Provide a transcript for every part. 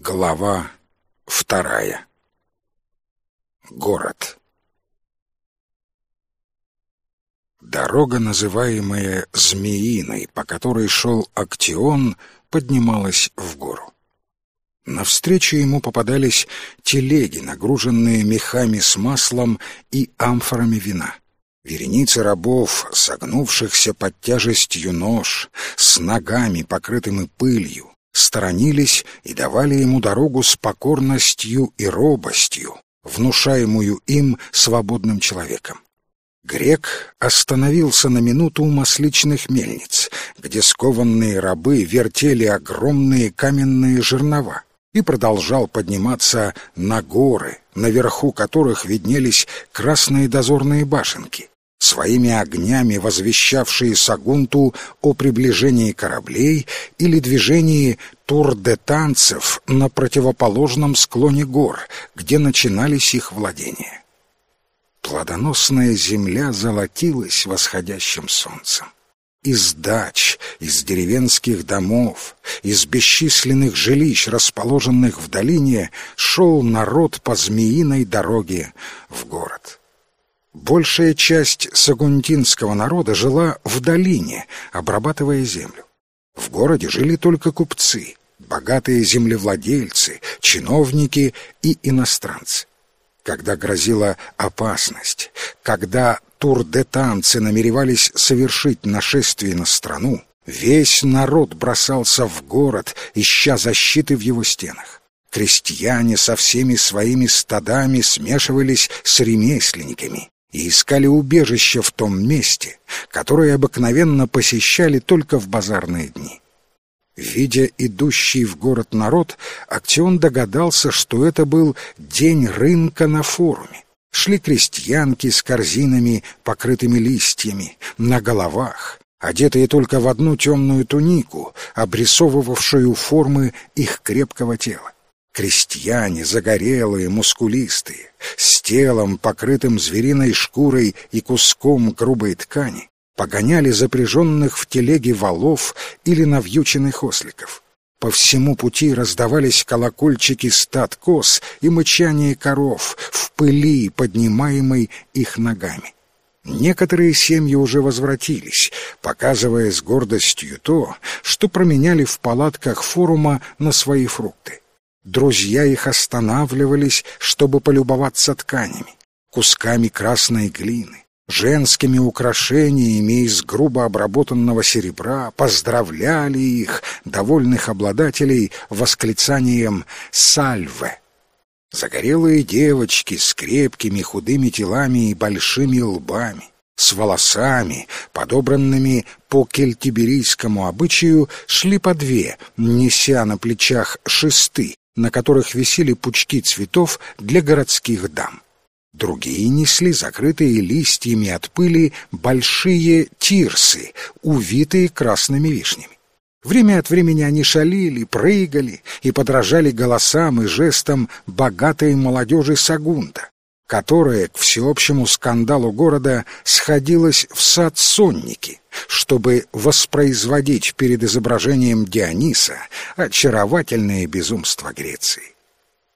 Глава вторая. Город. Дорога, называемая Змеиной, по которой шел Актион, поднималась в гору. Навстречу ему попадались телеги, нагруженные мехами с маслом и амфорами вина. Вереницы рабов, согнувшихся под тяжестью нож, с ногами, покрытыми пылью, сторонились и давали ему дорогу с покорностью и робостью, внушаемую им свободным человеком. Грек остановился на минуту у масличных мельниц, где скованные рабы вертели огромные каменные жернова, и продолжал подниматься на горы, наверху которых виднелись красные дозорные башенки своими огнями возвещавшие Сагунту о приближении кораблей или движении тур-де-танцев на противоположном склоне гор, где начинались их владения. Плодоносная земля золотилась восходящим солнцем. Из дач, из деревенских домов, из бесчисленных жилищ, расположенных в долине, шел народ по змеиной дороге в город. Большая часть сагунтинского народа жила в долине, обрабатывая землю. В городе жили только купцы, богатые землевладельцы, чиновники и иностранцы. Когда грозила опасность, когда тур-де-танцы намеревались совершить нашествие на страну, весь народ бросался в город, ища защиты в его стенах. Крестьяне со всеми своими стадами смешивались с ремесленниками, и искали убежище в том месте, которое обыкновенно посещали только в базарные дни. Видя идущий в город народ, Актион догадался, что это был день рынка на форуме. Шли крестьянки с корзинами, покрытыми листьями, на головах, одетые только в одну темную тунику, обрисовывавшую формы их крепкого тела. Крестьяне, загорелые, мускулистые, с телом, покрытым звериной шкурой и куском грубой ткани, погоняли запряженных в телеге валов или навьюченных осликов. По всему пути раздавались колокольчики стад коз и мычание коров в пыли, поднимаемой их ногами. Некоторые семьи уже возвратились, показывая с гордостью то, что променяли в палатках форума на свои фрукты. Друзья их останавливались, чтобы полюбоваться тканями, кусками красной глины, женскими украшениями из грубо обработанного серебра, поздравляли их, довольных обладателей, восклицанием «Сальве!». Загорелые девочки с крепкими худыми телами и большими лбами, с волосами, подобранными по кельтиберийскому обычаю, шли по две, неся на плечах шесты, на которых висели пучки цветов для городских дам. Другие несли закрытые листьями от пыли большие тирсы, увитые красными вишнями. Время от времени они шалили, прыгали и подражали голосам и жестам богатой молодежи Сагунта, которая к всеобщему скандалу города сходилась в сад сонники, чтобы воспроизводить перед изображением Диониса очаровательное безумство Греции.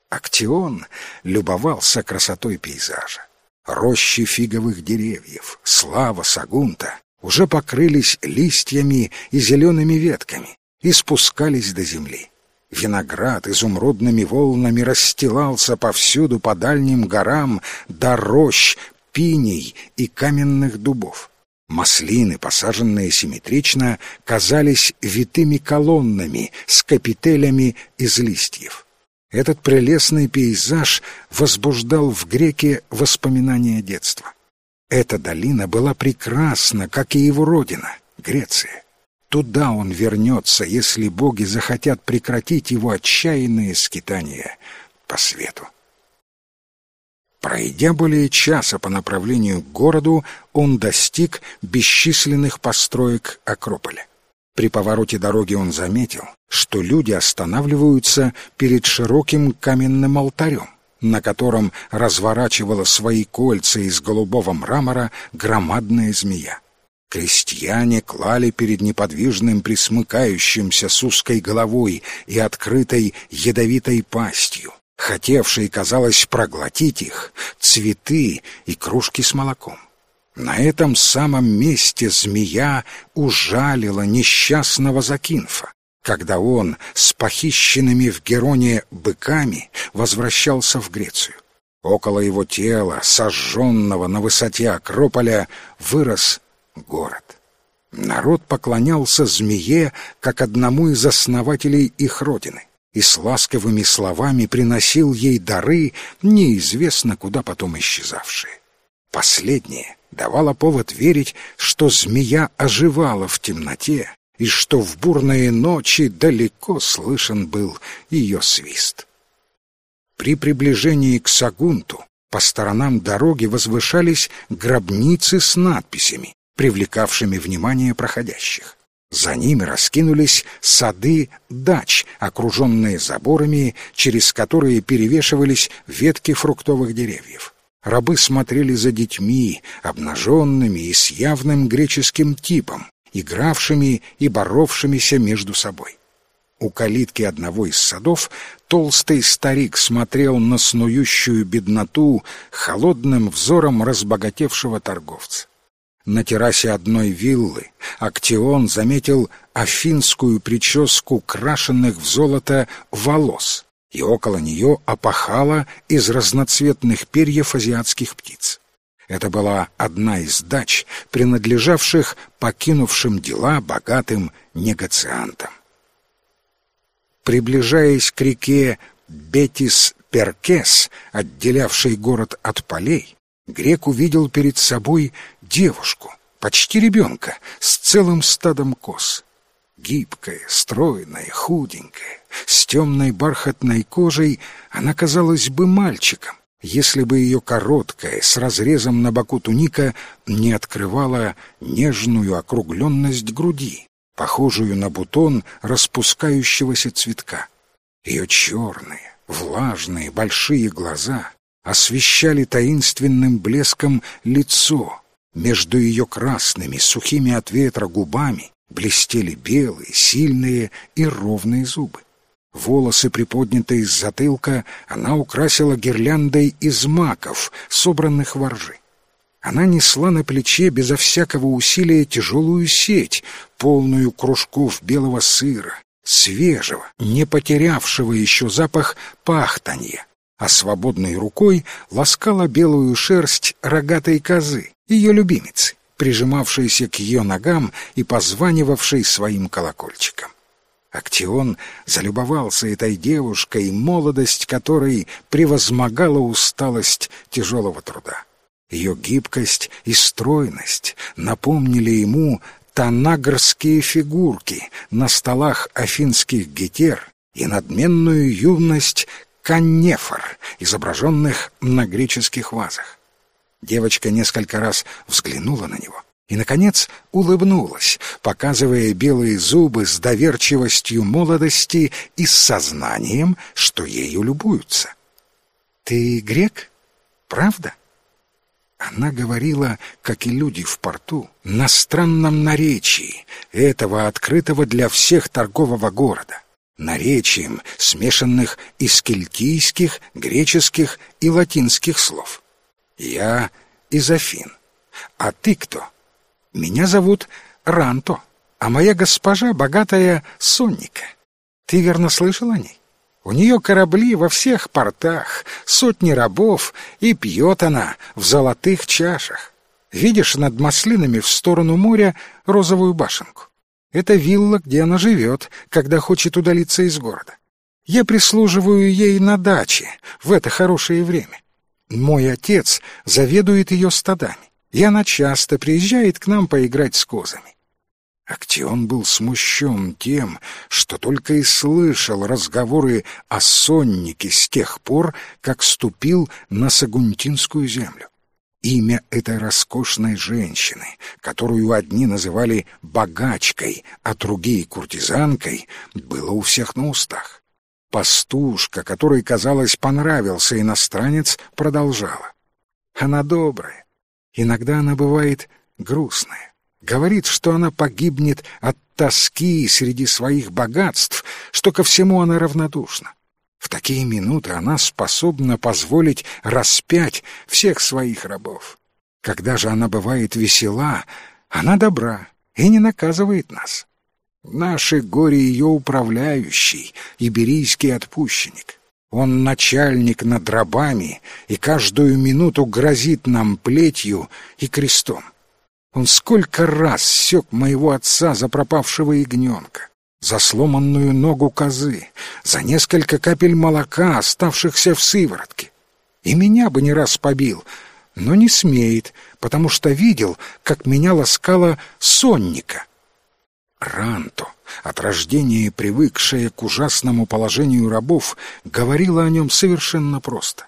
Актион любовался красотой пейзажа. Рощи фиговых деревьев, слава Сагунта уже покрылись листьями и зелеными ветками и спускались до земли. Виноград изумрудными волнами расстилался повсюду по дальним горам до рощ, пиней и каменных дубов. Маслины, посаженные симметрично, казались витыми колоннами с капителями из листьев. Этот прелестный пейзаж возбуждал в греке воспоминания детства. Эта долина была прекрасна, как и его родина, Греция. Туда он вернется, если боги захотят прекратить его отчаянные скитания по свету. Пройдя более часа по направлению к городу, он достиг бесчисленных построек Акрополя. При повороте дороги он заметил, что люди останавливаются перед широким каменным алтарем, на котором разворачивала свои кольца из голубого мрамора громадная змея. Крестьяне клали перед неподвижным присмыкающимся с узкой головой и открытой ядовитой пастью, хотевшей, казалось, проглотить их, цветы и кружки с молоком. На этом самом месте змея ужалила несчастного Закинфа, когда он с похищенными в Героне быками возвращался в Грецию. Около его тела, сожженного на высоте Акрополя, вырос город. Народ поклонялся змее, как одному из основателей их родины, и с ласковыми словами приносил ей дары, неизвестно куда потом исчезавшие. Последнее давало повод верить, что змея оживала в темноте, и что в бурные ночи далеко слышен был ее свист. При приближении к Сагунту по сторонам дороги возвышались гробницы с надписями, привлекавшими внимание проходящих. За ними раскинулись сады дач, окруженные заборами, через которые перевешивались ветки фруктовых деревьев. Рабы смотрели за детьми, обнаженными и с явным греческим типом, игравшими и боровшимися между собой. У калитки одного из садов толстый старик смотрел на снующую бедноту холодным взором разбогатевшего торговца. На террасе одной виллы Актион заметил афинскую прическу крашенных в золото волос, и около нее опахало из разноцветных перьев азиатских птиц. Это была одна из дач, принадлежавших покинувшим дела богатым негациантам. Приближаясь к реке Бетис-Перкес, отделявшей город от полей, грек увидел перед собой девушку, почти ребенка, с целым стадом коз. Гибкая, стройная, худенькая, с темной бархатной кожей, она казалась бы мальчиком, если бы ее короткая, с разрезом на боку туника не открывала нежную округленность груди похожую на бутон распускающегося цветка. Ее черные, влажные, большие глаза освещали таинственным блеском лицо. Между ее красными, сухими от ветра губами блестели белые, сильные и ровные зубы. Волосы, приподнятые с затылка, она украсила гирляндой из маков, собранных во ржи. Она несла на плече безо всякого усилия тяжелую сеть, полную кружков белого сыра, свежего, не потерявшего еще запах пахтанья, а свободной рукой ласкала белую шерсть рогатой козы, ее любимицы, прижимавшейся к ее ногам и позванивавшей своим колокольчиком. Актион залюбовался этой девушкой, молодость которой превозмогала усталость тяжелого труда. Ее гибкость и стройность напомнили ему танагрские фигурки на столах афинских гетер и надменную юность каннефор, изображенных на греческих вазах. Девочка несколько раз взглянула на него и, наконец, улыбнулась, показывая белые зубы с доверчивостью молодости и с сознанием, что ею любуются. «Ты грек? Правда?» Она говорила, как и люди в порту, на странном наречии, этого открытого для всех торгового города, наречием, смешанных из кельтийских, греческих и латинских слов. Я из Афин. А ты кто? Меня зовут Ранто, а моя госпожа богатая Сонника. Ты верно слышал о ней? У нее корабли во всех портах, сотни рабов, и пьет она в золотых чашах. Видишь над маслинами в сторону моря розовую башенку? Это вилла, где она живет, когда хочет удалиться из города. Я прислуживаю ей на даче в это хорошее время. Мой отец заведует ее стадами, и она часто приезжает к нам поиграть с козами. Актион был смущен тем, что только и слышал разговоры о соннике с тех пор, как ступил на Сагунтинскую землю. Имя этой роскошной женщины, которую одни называли «богачкой», а другие «куртизанкой», было у всех на устах. Пастушка, которой, казалось, понравился иностранец, продолжала. Она добрая. Иногда она бывает грустная Говорит, что она погибнет от тоски среди своих богатств, что ко всему она равнодушна. В такие минуты она способна позволить распять всех своих рабов. Когда же она бывает весела, она добра и не наказывает нас. Наши горе ее управляющий, иберийский отпущенник. Он начальник над рабами и каждую минуту грозит нам плетью и крестом. Он сколько раз сёк моего отца за пропавшего ягненка, за сломанную ногу козы, за несколько капель молока, оставшихся в сыворотке. И меня бы не раз побил, но не смеет, потому что видел, как меня ласкала сонника. Ранто, от рождения привыкшая к ужасному положению рабов, говорила о нем совершенно просто.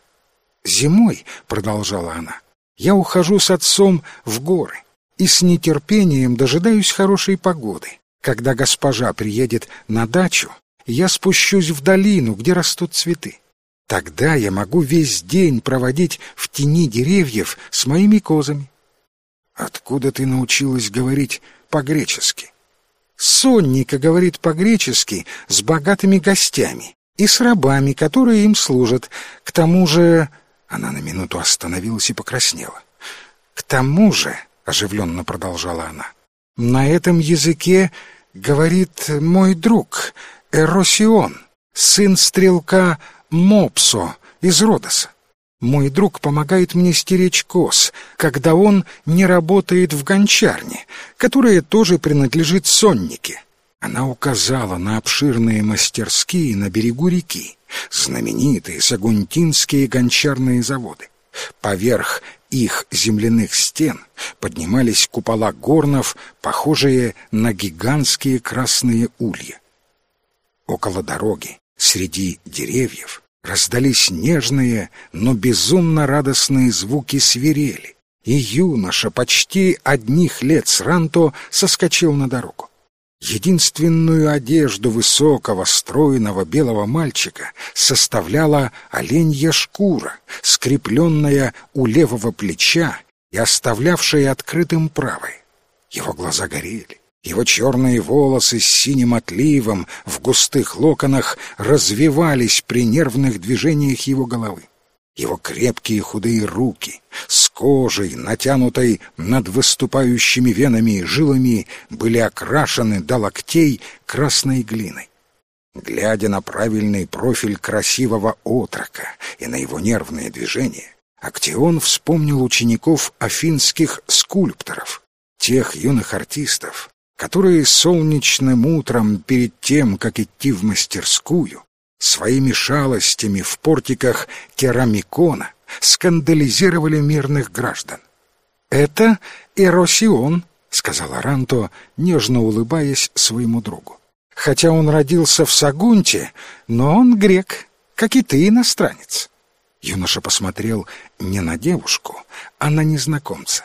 «Зимой», — продолжала она, — «я ухожу с отцом в горы и с нетерпением дожидаюсь хорошей погоды. Когда госпожа приедет на дачу, я спущусь в долину, где растут цветы. Тогда я могу весь день проводить в тени деревьев с моими козами. Откуда ты научилась говорить по-гречески? Сонника говорит по-гречески с богатыми гостями и с рабами, которые им служат. К тому же... Она на минуту остановилась и покраснела. К тому же оживленно продолжала она. На этом языке говорит мой друг Эросион, сын стрелка Мопсо из Родоса. Мой друг помогает мне стеречь коз, когда он не работает в гончарне, которая тоже принадлежит соннике. Она указала на обширные мастерские на берегу реки, знаменитые сагунтинские гончарные заводы. Поверх их земляных стен поднимались купола горнов, похожие на гигантские красные улья. Около дороги, среди деревьев, раздались нежные, но безумно радостные звуки свирели, и юноша почти одних лет с Ранто соскочил на дорогу. Единственную одежду высокого, стройного белого мальчика составляла оленья шкура, скрепленная у левого плеча и оставлявшая открытым правой. Его глаза горели, его черные волосы с синим отливом в густых локонах развивались при нервных движениях его головы. Его крепкие худые руки с кожей, натянутой над выступающими венами и жилами, были окрашены до локтей красной глиной. Глядя на правильный профиль красивого отрока и на его нервные движения, Актион вспомнил учеников афинских скульпторов, тех юных артистов, которые солнечным утром перед тем, как идти в мастерскую, своими шалостями в портиках керамикона скандализировали мирных граждан. «Это Эросион», — сказал Аранто, нежно улыбаясь своему другу. «Хотя он родился в Сагунте, но он грек, как и ты, иностранец». Юноша посмотрел не на девушку, а на незнакомца.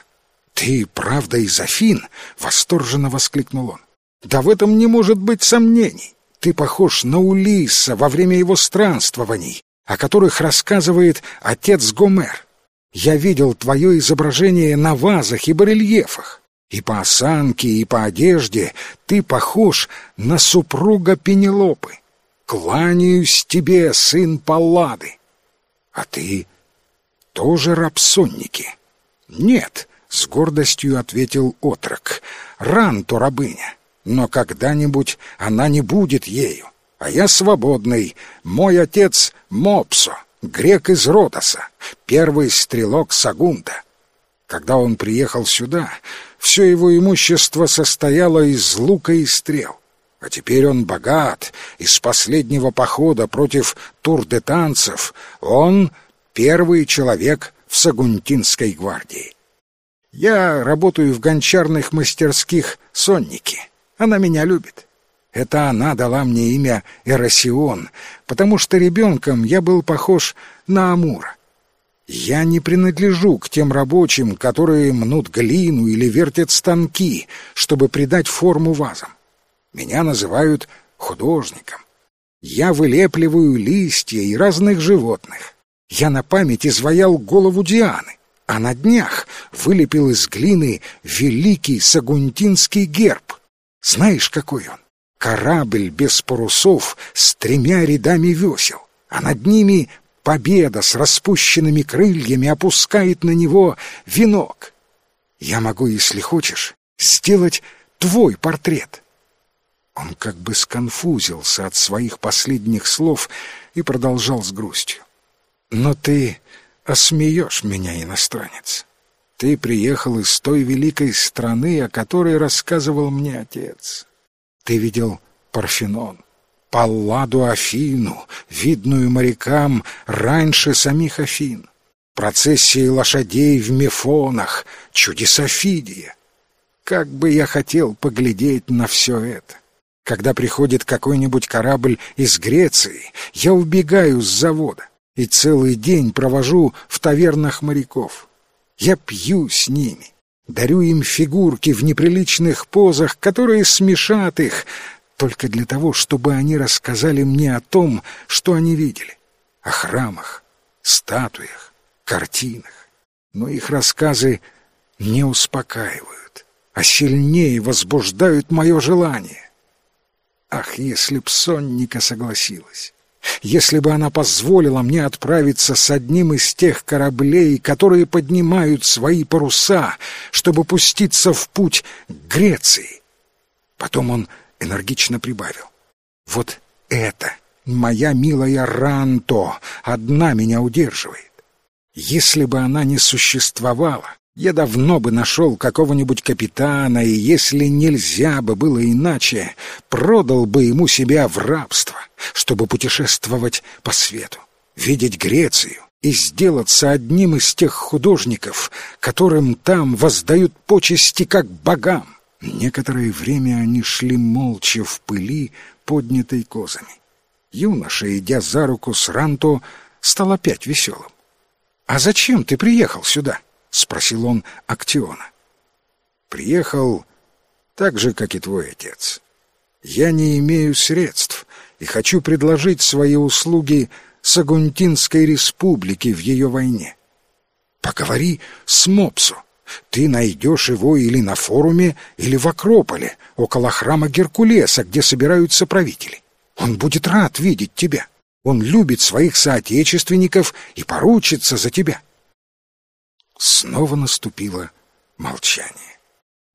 «Ты, правда, из Афин?» — восторженно воскликнул он. «Да в этом не может быть сомнений. Ты похож на Улисса во время его странствований, о которых рассказывает отец Гомер. Я видел твое изображение на вазах и барельефах. И по осанке, и по одежде ты похож на супруга Пенелопы. Кланяюсь тебе, сын Паллады. А ты тоже рабсонники? Нет, — с гордостью ответил отрок. Ран-то рабыня но когда-нибудь она не будет ею. А я свободный, мой отец Мопсо, грек из Родоса, первый стрелок Сагунда. Когда он приехал сюда, все его имущество состояло из лука и стрел. А теперь он богат, из последнего похода против турдетанцев он первый человек в Сагунтинской гвардии. Я работаю в гончарных мастерских сонники. Она меня любит. Это она дала мне имя Эросион, потому что ребенком я был похож на Амура. Я не принадлежу к тем рабочим, которые мнут глину или вертят станки, чтобы придать форму вазам. Меня называют художником. Я вылепливаю листья и разных животных. Я на память изваял голову Дианы. а на днях вылепил из глины великий сагунтинский герб. Знаешь, какой он? Корабль без парусов с тремя рядами весел, а над ними победа с распущенными крыльями опускает на него венок. Я могу, если хочешь, сделать твой портрет. Он как бы сконфузился от своих последних слов и продолжал с грустью. Но ты осмеешь меня, иностранец. Ты приехал из той великой страны, о которой рассказывал мне отец. Ты видел Парфенон, Палладу Афину, видную морякам раньше самих Афин, процессии лошадей в мефонах, чудеса Фидия. Как бы я хотел поглядеть на все это. Когда приходит какой-нибудь корабль из Греции, я убегаю с завода и целый день провожу в тавернах моряков. Я пью с ними, дарю им фигурки в неприличных позах, которые смешат их, только для того, чтобы они рассказали мне о том, что они видели, о храмах, статуях, картинах. Но их рассказы не успокаивают, а сильнее возбуждают мое желание. Ах, если б Сонника согласилась! Если бы она позволила мне отправиться с одним из тех кораблей, которые поднимают свои паруса, чтобы пуститься в путь к Греции. Потом он энергично прибавил. Вот это, моя милая Ранто, одна меня удерживает. Если бы она не существовала, я давно бы нашел какого-нибудь капитана, и если нельзя бы было иначе, продал бы ему себя в рабство, чтобы путешествовать по свету, видеть Грецию и сделаться одним из тех художников, которым там воздают почести как богам. Некоторое время они шли молча в пыли, поднятой козами. Юноша, идя за руку с Ранто, стал опять веселым. «А зачем ты приехал сюда?» — спросил он Актиона. «Приехал так же, как и твой отец. Я не имею средств и хочу предложить свои услуги Сагунтинской республике в ее войне. Поговори с Мопсу. Ты найдешь его или на форуме, или в Акрополе, около храма Геркулеса, где собираются правители. Он будет рад видеть тебя. Он любит своих соотечественников и поручится за тебя. Снова наступило молчание.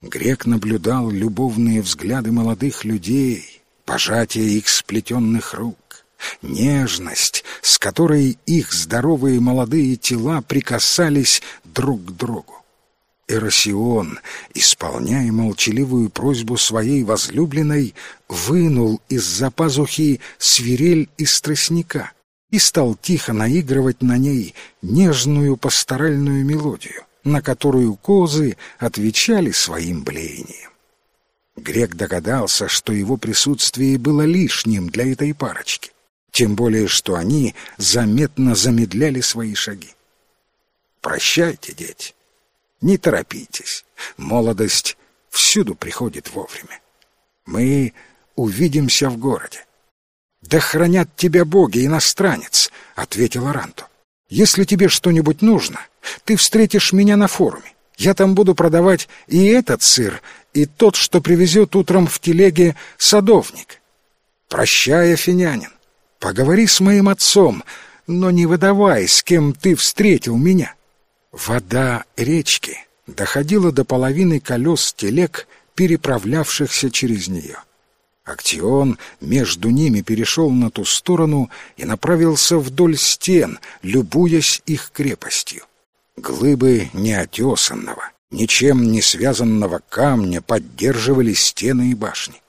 Грек наблюдал любовные взгляды молодых людей, пожатие их сплетенных рук, нежность, с которой их здоровые молодые тела прикасались друг к другу. Эросион, исполняя молчаливую просьбу своей возлюбленной, вынул из-за пазухи свирель из тростника — и стал тихо наигрывать на ней нежную пасторальную мелодию, на которую козы отвечали своим блеянием. Грек догадался, что его присутствие было лишним для этой парочки, тем более что они заметно замедляли свои шаги. «Прощайте, дети, не торопитесь, молодость всюду приходит вовремя. Мы увидимся в городе. «Да хранят тебя боги, иностранец!» — ответила Ранту. «Если тебе что-нибудь нужно, ты встретишь меня на форуме. Я там буду продавать и этот сыр, и тот, что привезет утром в телеге садовник. Прощай, афинянин, поговори с моим отцом, но не выдавай, с кем ты встретил меня». Вода речки доходила до половины колес телег, переправлявшихся через нее. Актион между ними перешел на ту сторону и направился вдоль стен, любуясь их крепостью. Глыбы неотесанного, ничем не связанного камня поддерживали стены и башни.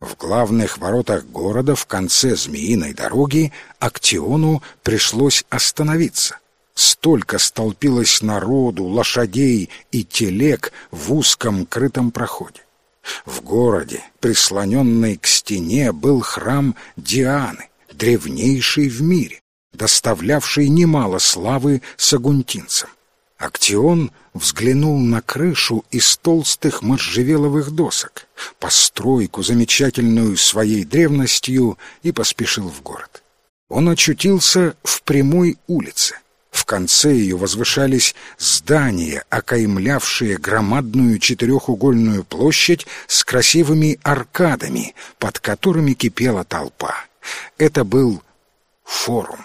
В главных воротах города в конце Змеиной дороги Актиону пришлось остановиться. Столько столпилось народу, лошадей и телег в узком крытом проходе. В городе, прислоненный к стене, был храм Дианы, древнейший в мире, доставлявший немало славы сагунтинцам. Актион взглянул на крышу из толстых можжевеловых досок, постройку, замечательную своей древностью, и поспешил в город. Он очутился в прямой улице, в конце ее возвышались здания, окаймлявшие громадную четырехугольную площадь с красивыми аркадами, под которыми кипела толпа. Это был форум.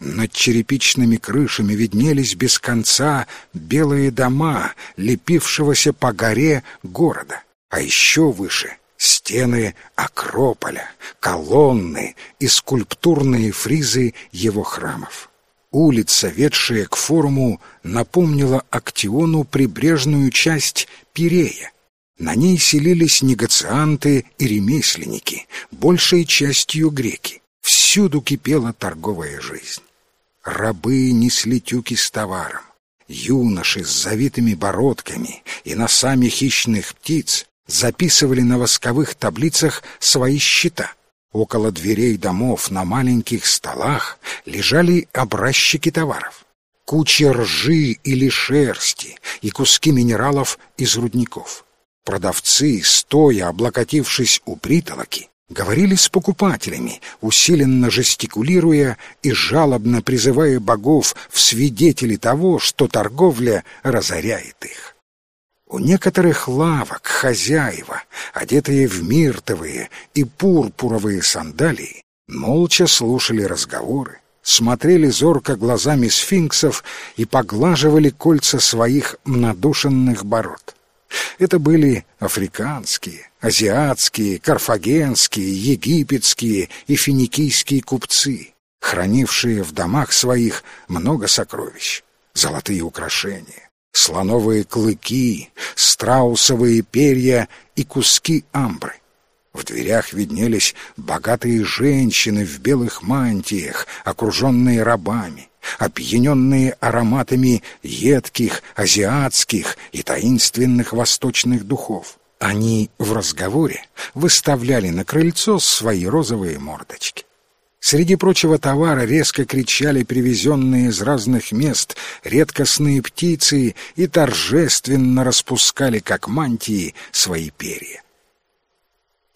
Над черепичными крышами виднелись без конца белые дома, лепившегося по горе города, а еще выше — стены Акрополя, колонны и скульптурные фризы его храмов. Улица, ведшая к форуму, напомнила Актиону прибрежную часть Пирея. На ней селились негацианты и ремесленники, большей частью греки. Всюду кипела торговая жизнь. Рабы несли тюки с товаром. Юноши с завитыми бородками и носами хищных птиц записывали на восковых таблицах свои счета — Около дверей домов на маленьких столах лежали образчики товаров. Кучи ржи или шерсти и куски минералов из рудников. Продавцы, стоя облокотившись у притолоки, говорили с покупателями, усиленно жестикулируя и жалобно призывая богов в свидетели того, что торговля разоряет их. У некоторых лавок хозяева, одетые в миртовые и пурпуровые сандалии, молча слушали разговоры, смотрели зорко глазами сфинксов и поглаживали кольца своих надушенных бород. Это были африканские, азиатские, карфагенские, египетские и финикийские купцы, хранившие в домах своих много сокровищ, золотые украшения, слоновые клыки, страусовые перья и куски амбры. В дверях виднелись богатые женщины в белых мантиях, окруженные рабами, опьяненные ароматами едких, азиатских и таинственных восточных духов. Они в разговоре выставляли на крыльцо свои розовые мордочки. Среди прочего товара резко кричали привезенные из разных мест редкостные птицы и торжественно распускали, как мантии, свои перья.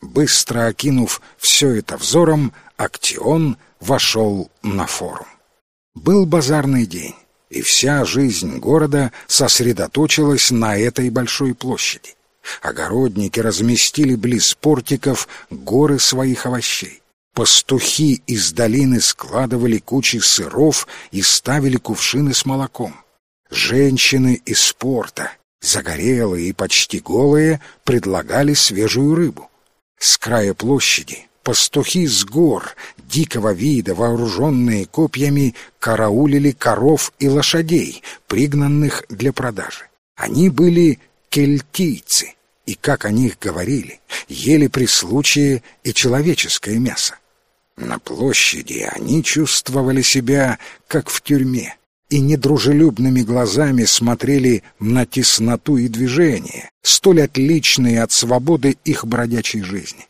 Быстро окинув все это взором, Актион вошел на форум. Был базарный день, и вся жизнь города сосредоточилась на этой большой площади. Огородники разместили близ портиков горы своих овощей. Пастухи из долины складывали кучи сыров и ставили кувшины с молоком. Женщины из порта, загорелые и почти голые, предлагали свежую рыбу. С края площади пастухи с гор, дикого вида, вооруженные копьями, караулили коров и лошадей, пригнанных для продажи. Они были кельтийцы, и, как о них говорили, ели при случае и человеческое мясо. На площади они чувствовали себя, как в тюрьме, и недружелюбными глазами смотрели на тесноту и движение, столь отличные от свободы их бродячей жизни.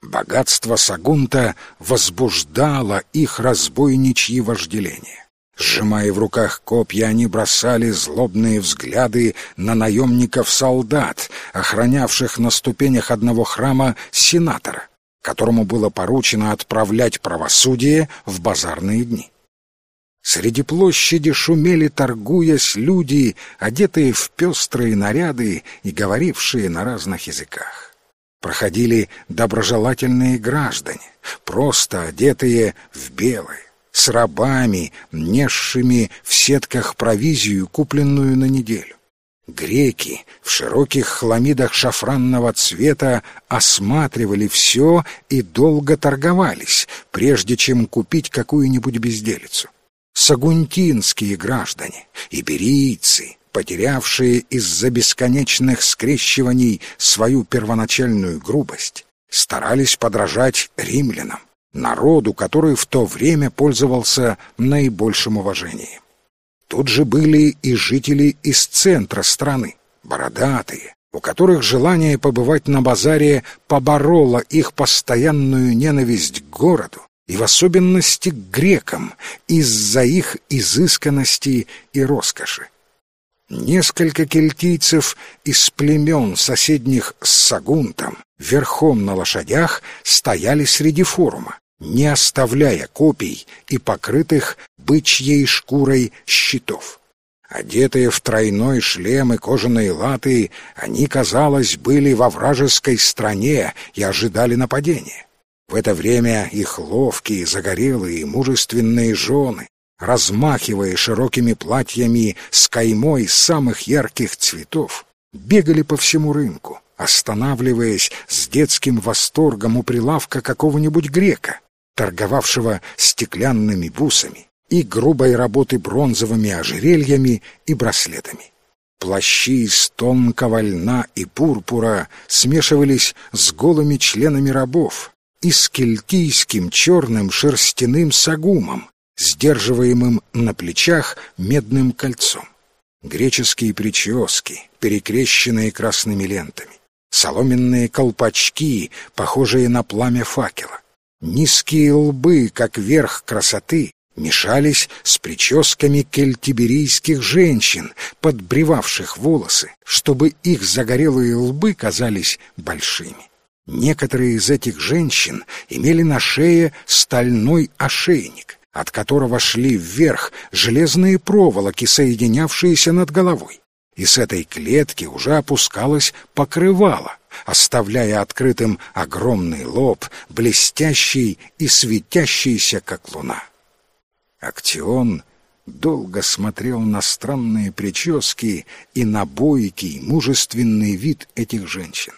Богатство Сагунта возбуждало их разбойничьи вожделения. Сжимая в руках копья, они бросали злобные взгляды на наемников-солдат, охранявших на ступенях одного храма сенатора которому было поручено отправлять правосудие в базарные дни. Среди площади шумели, торгуясь, люди, одетые в пестрые наряды и говорившие на разных языках. Проходили доброжелательные граждане, просто одетые в белое, с рабами, несшими в сетках провизию, купленную на неделю. Греки в широких хламидах шафранного цвета осматривали все и долго торговались, прежде чем купить какую-нибудь безделицу. Сагунтинские граждане, иберийцы, потерявшие из-за бесконечных скрещиваний свою первоначальную грубость, старались подражать римлянам, народу, который в то время пользовался наибольшим уважением. Тут же были и жители из центра страны, бородатые, у которых желание побывать на базаре побороло их постоянную ненависть к городу и в особенности к грекам из-за их изысканности и роскоши. Несколько кельтийцев из племен, соседних с Сагунтом, верхом на лошадях, стояли среди форума, не оставляя копий и покрытых бычьей шкурой щитов. Одетые в тройной шлем и кожаные латы, они, казалось, были во вражеской стране и ожидали нападения. В это время их ловкие, загорелые, мужественные жены, размахивая широкими платьями с каймой самых ярких цветов, бегали по всему рынку, останавливаясь с детским восторгом у прилавка какого-нибудь грека, торговавшего стеклянными бусами и грубой работы бронзовыми ожерельями и браслетами. Плащи из тонкого льна и пурпура смешивались с голыми членами рабов и с кельтийским черным шерстяным сагумом, сдерживаемым на плечах медным кольцом. Греческие прически, перекрещенные красными лентами, соломенные колпачки, похожие на пламя факела, низкие лбы, как верх красоты, мешались с прическами кельтиберийских женщин, подбревавших волосы, чтобы их загорелые лбы казались большими. Некоторые из этих женщин имели на шее стальной ошейник, от которого шли вверх железные проволоки, соединявшиеся над головой. И с этой клетки уже опускалось покрывало, оставляя открытым огромный лоб, блестящий и светящийся, как луна. Актион долго смотрел на странные прически и на бойкий, мужественный вид этих женщин.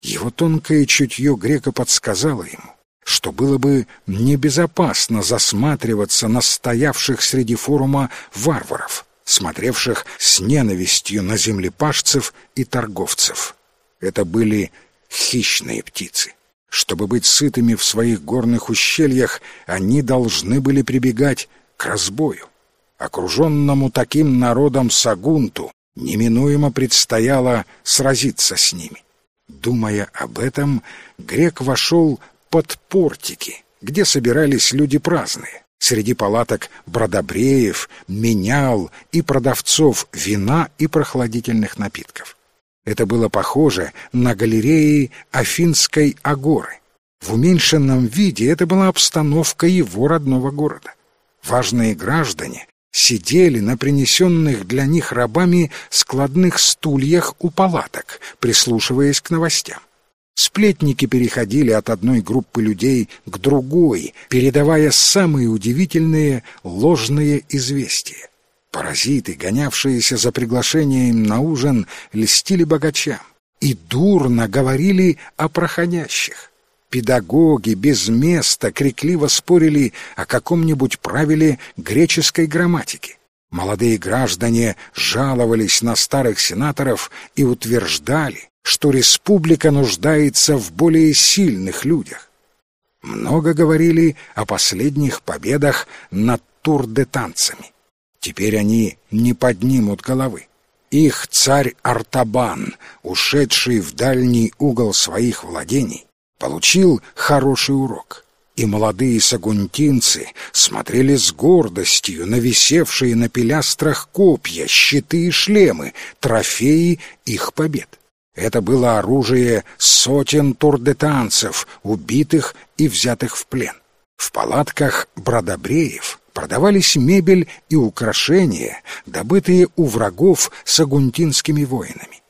Его тонкое чутье грека подсказало ему, что было бы небезопасно засматриваться на стоявших среди форума варваров, смотревших с ненавистью на землепашцев и торговцев. Это были хищные птицы. Чтобы быть сытыми в своих горных ущельях, они должны были прибегать к разбою. Окруженному таким народом Сагунту неминуемо предстояло сразиться с ними. Думая об этом, грек вошел под портики, где собирались люди праздные. Среди палаток бродобреев, менял и продавцов вина и прохладительных напитков. Это было похоже на галереи Афинской агоры. В уменьшенном виде это была обстановка его родного города. Важные граждане сидели на принесенных для них рабами складных стульях у палаток, прислушиваясь к новостям. Сплетники переходили от одной группы людей к другой, передавая самые удивительные ложные известия. Паразиты, гонявшиеся за приглашением на ужин, льстили богачам и дурно говорили о проходящих. Педагоги без места крикливо спорили о каком-нибудь правиле греческой грамматики. Молодые граждане жаловались на старых сенаторов и утверждали, что республика нуждается в более сильных людях. Много говорили о последних победах над. Теперь они не поднимут головы. Их царь Артабан, ушедший в дальний угол своих владений, получил хороший урок. И молодые сагунтинцы смотрели с гордостью на висевшие на пилястрах копья, щиты и шлемы, трофеи их побед. Это было оружие сотен турдетанцев, убитых и взятых в плен. В палатках бродобреев продавались мебель и украшения, добытые у врагов сагунтинскими воинами.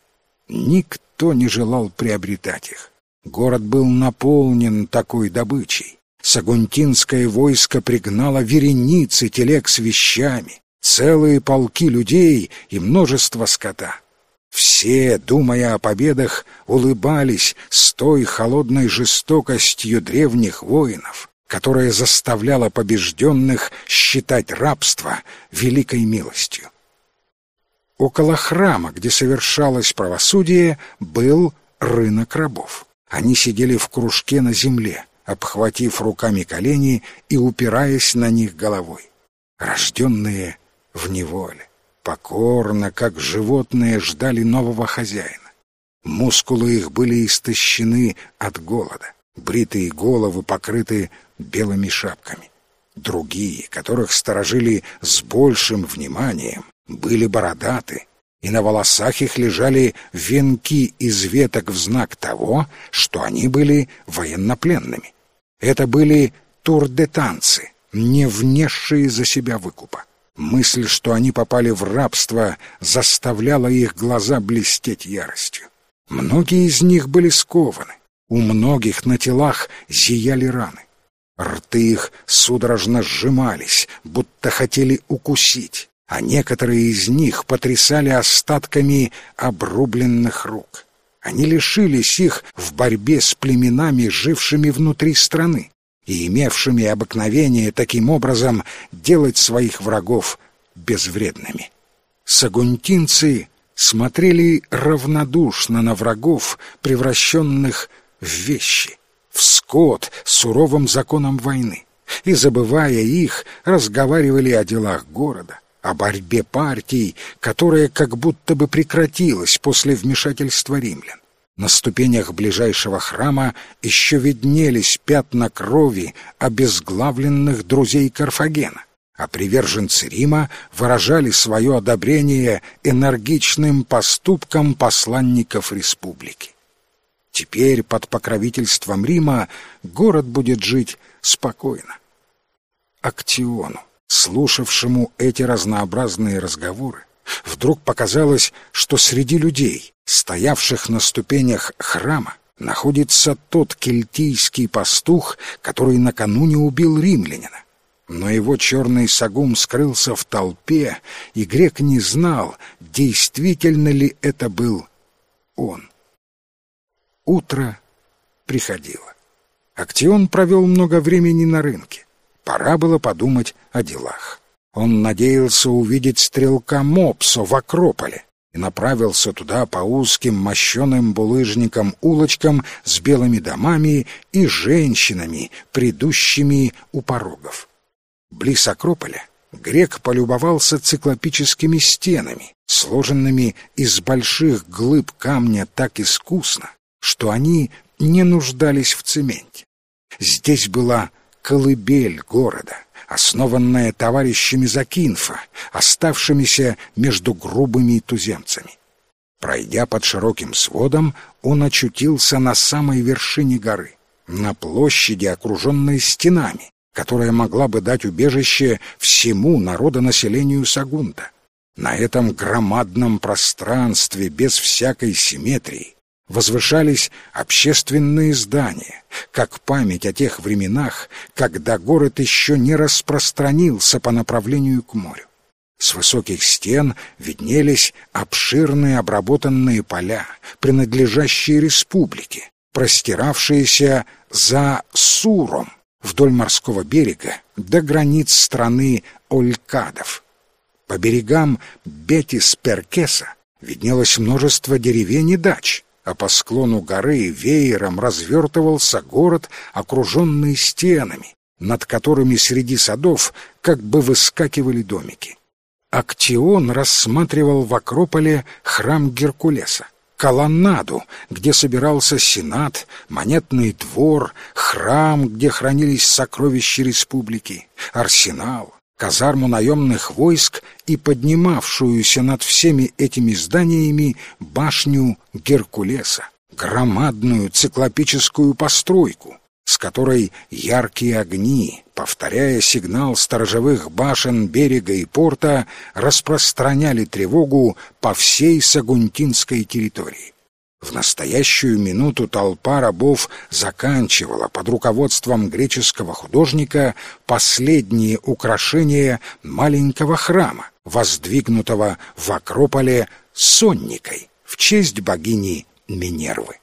Никто не желал приобретать их. Город был наполнен такой добычей. Сагунтинское войско пригнало вереницы телег с вещами, целые полки людей и множество скота. Все, думая о победах, улыбались с той холодной жестокостью древних воинов, которая заставляла побежденных считать рабство великой милостью. Около храма, где совершалось правосудие, был рынок рабов. Они сидели в кружке на земле, обхватив руками колени и упираясь на них головой, рожденные в неволе покорно, как животные, ждали нового хозяина. Мускулы их были истощены от голода, бритые головы покрыты белыми шапками. Другие, которых сторожили с большим вниманием, были бородаты, и на волосах их лежали венки из веток в знак того, что они были военнопленными. Это были турдетанцы, не внесшие за себя выкупа. Мысль, что они попали в рабство, заставляла их глаза блестеть яростью. Многие из них были скованы, у многих на телах зияли раны. Рты их судорожно сжимались, будто хотели укусить, а некоторые из них потрясали остатками обрубленных рук. Они лишились их в борьбе с племенами, жившими внутри страны и имевшими обыкновение таким образом делать своих врагов безвредными. Сагунтинцы смотрели равнодушно на врагов, превращенных в вещи, в скот суровым законом войны, и, забывая их, разговаривали о делах города, о борьбе партий, которая как будто бы прекратилась после вмешательства римлян. На ступенях ближайшего храма еще виднелись пятна крови обезглавленных друзей Карфагена, а приверженцы Рима выражали свое одобрение энергичным поступкам посланников республики. Теперь под покровительством Рима город будет жить спокойно. Актиону, слушавшему эти разнообразные разговоры, вдруг показалось, что среди людей, стоявших на ступенях храма, находится тот кельтийский пастух, который накануне убил римлянина. Но его черный сагум скрылся в толпе, и грек не знал, действительно ли это был он. Утро приходило. Актион провел много времени на рынке. Пора было подумать о делах. Он надеялся увидеть стрелка Мопсо в Акрополе и направился туда по узким мощеным булыжникам улочкам с белыми домами и женщинами, придущими у порогов. Близ Акрополя грек полюбовался циклопическими стенами, сложенными из больших глыб камня так искусно, что они не нуждались в цементе. Здесь была колыбель города, основанная товарищами Закинфа, оставшимися между грубыми туземцами. Пройдя под широким сводом, он очутился на самой вершине горы, на площади, окруженной стенами, которая могла бы дать убежище всему народонаселению Сагунта. На этом громадном пространстве, без всякой симметрии, возвышались общественные здания, как память о тех временах, когда город еще не распространился по направлению к морю. С высоких стен виднелись обширные обработанные поля, принадлежащие республике, простиравшиеся за Суром, вдоль морского берега до границ страны Олькадов. По берегам Бетис-Перкеса виднелось множество деревень и дач, а по склону горы веером развертывался город, окруженный стенами, над которыми среди садов как бы выскакивали домики. Актион рассматривал в Акрополе храм Геркулеса колоннаду, где собирался сенат, монетный двор, храм, где хранились сокровища республики, арсенал, казарму наемных войск и поднимавшуюся над всеми этими зданиями башню Геркулеса, громадную циклопическую постройку, с которой яркие огни, повторяя сигнал сторожевых башен берега и порта, распространяли тревогу по всей Сагунтинской территории. В настоящую минуту толпа рабов заканчивала под руководством греческого художника последние украшения маленького храма, воздвигнутого в Акрополе сонникой в честь богини Минервы.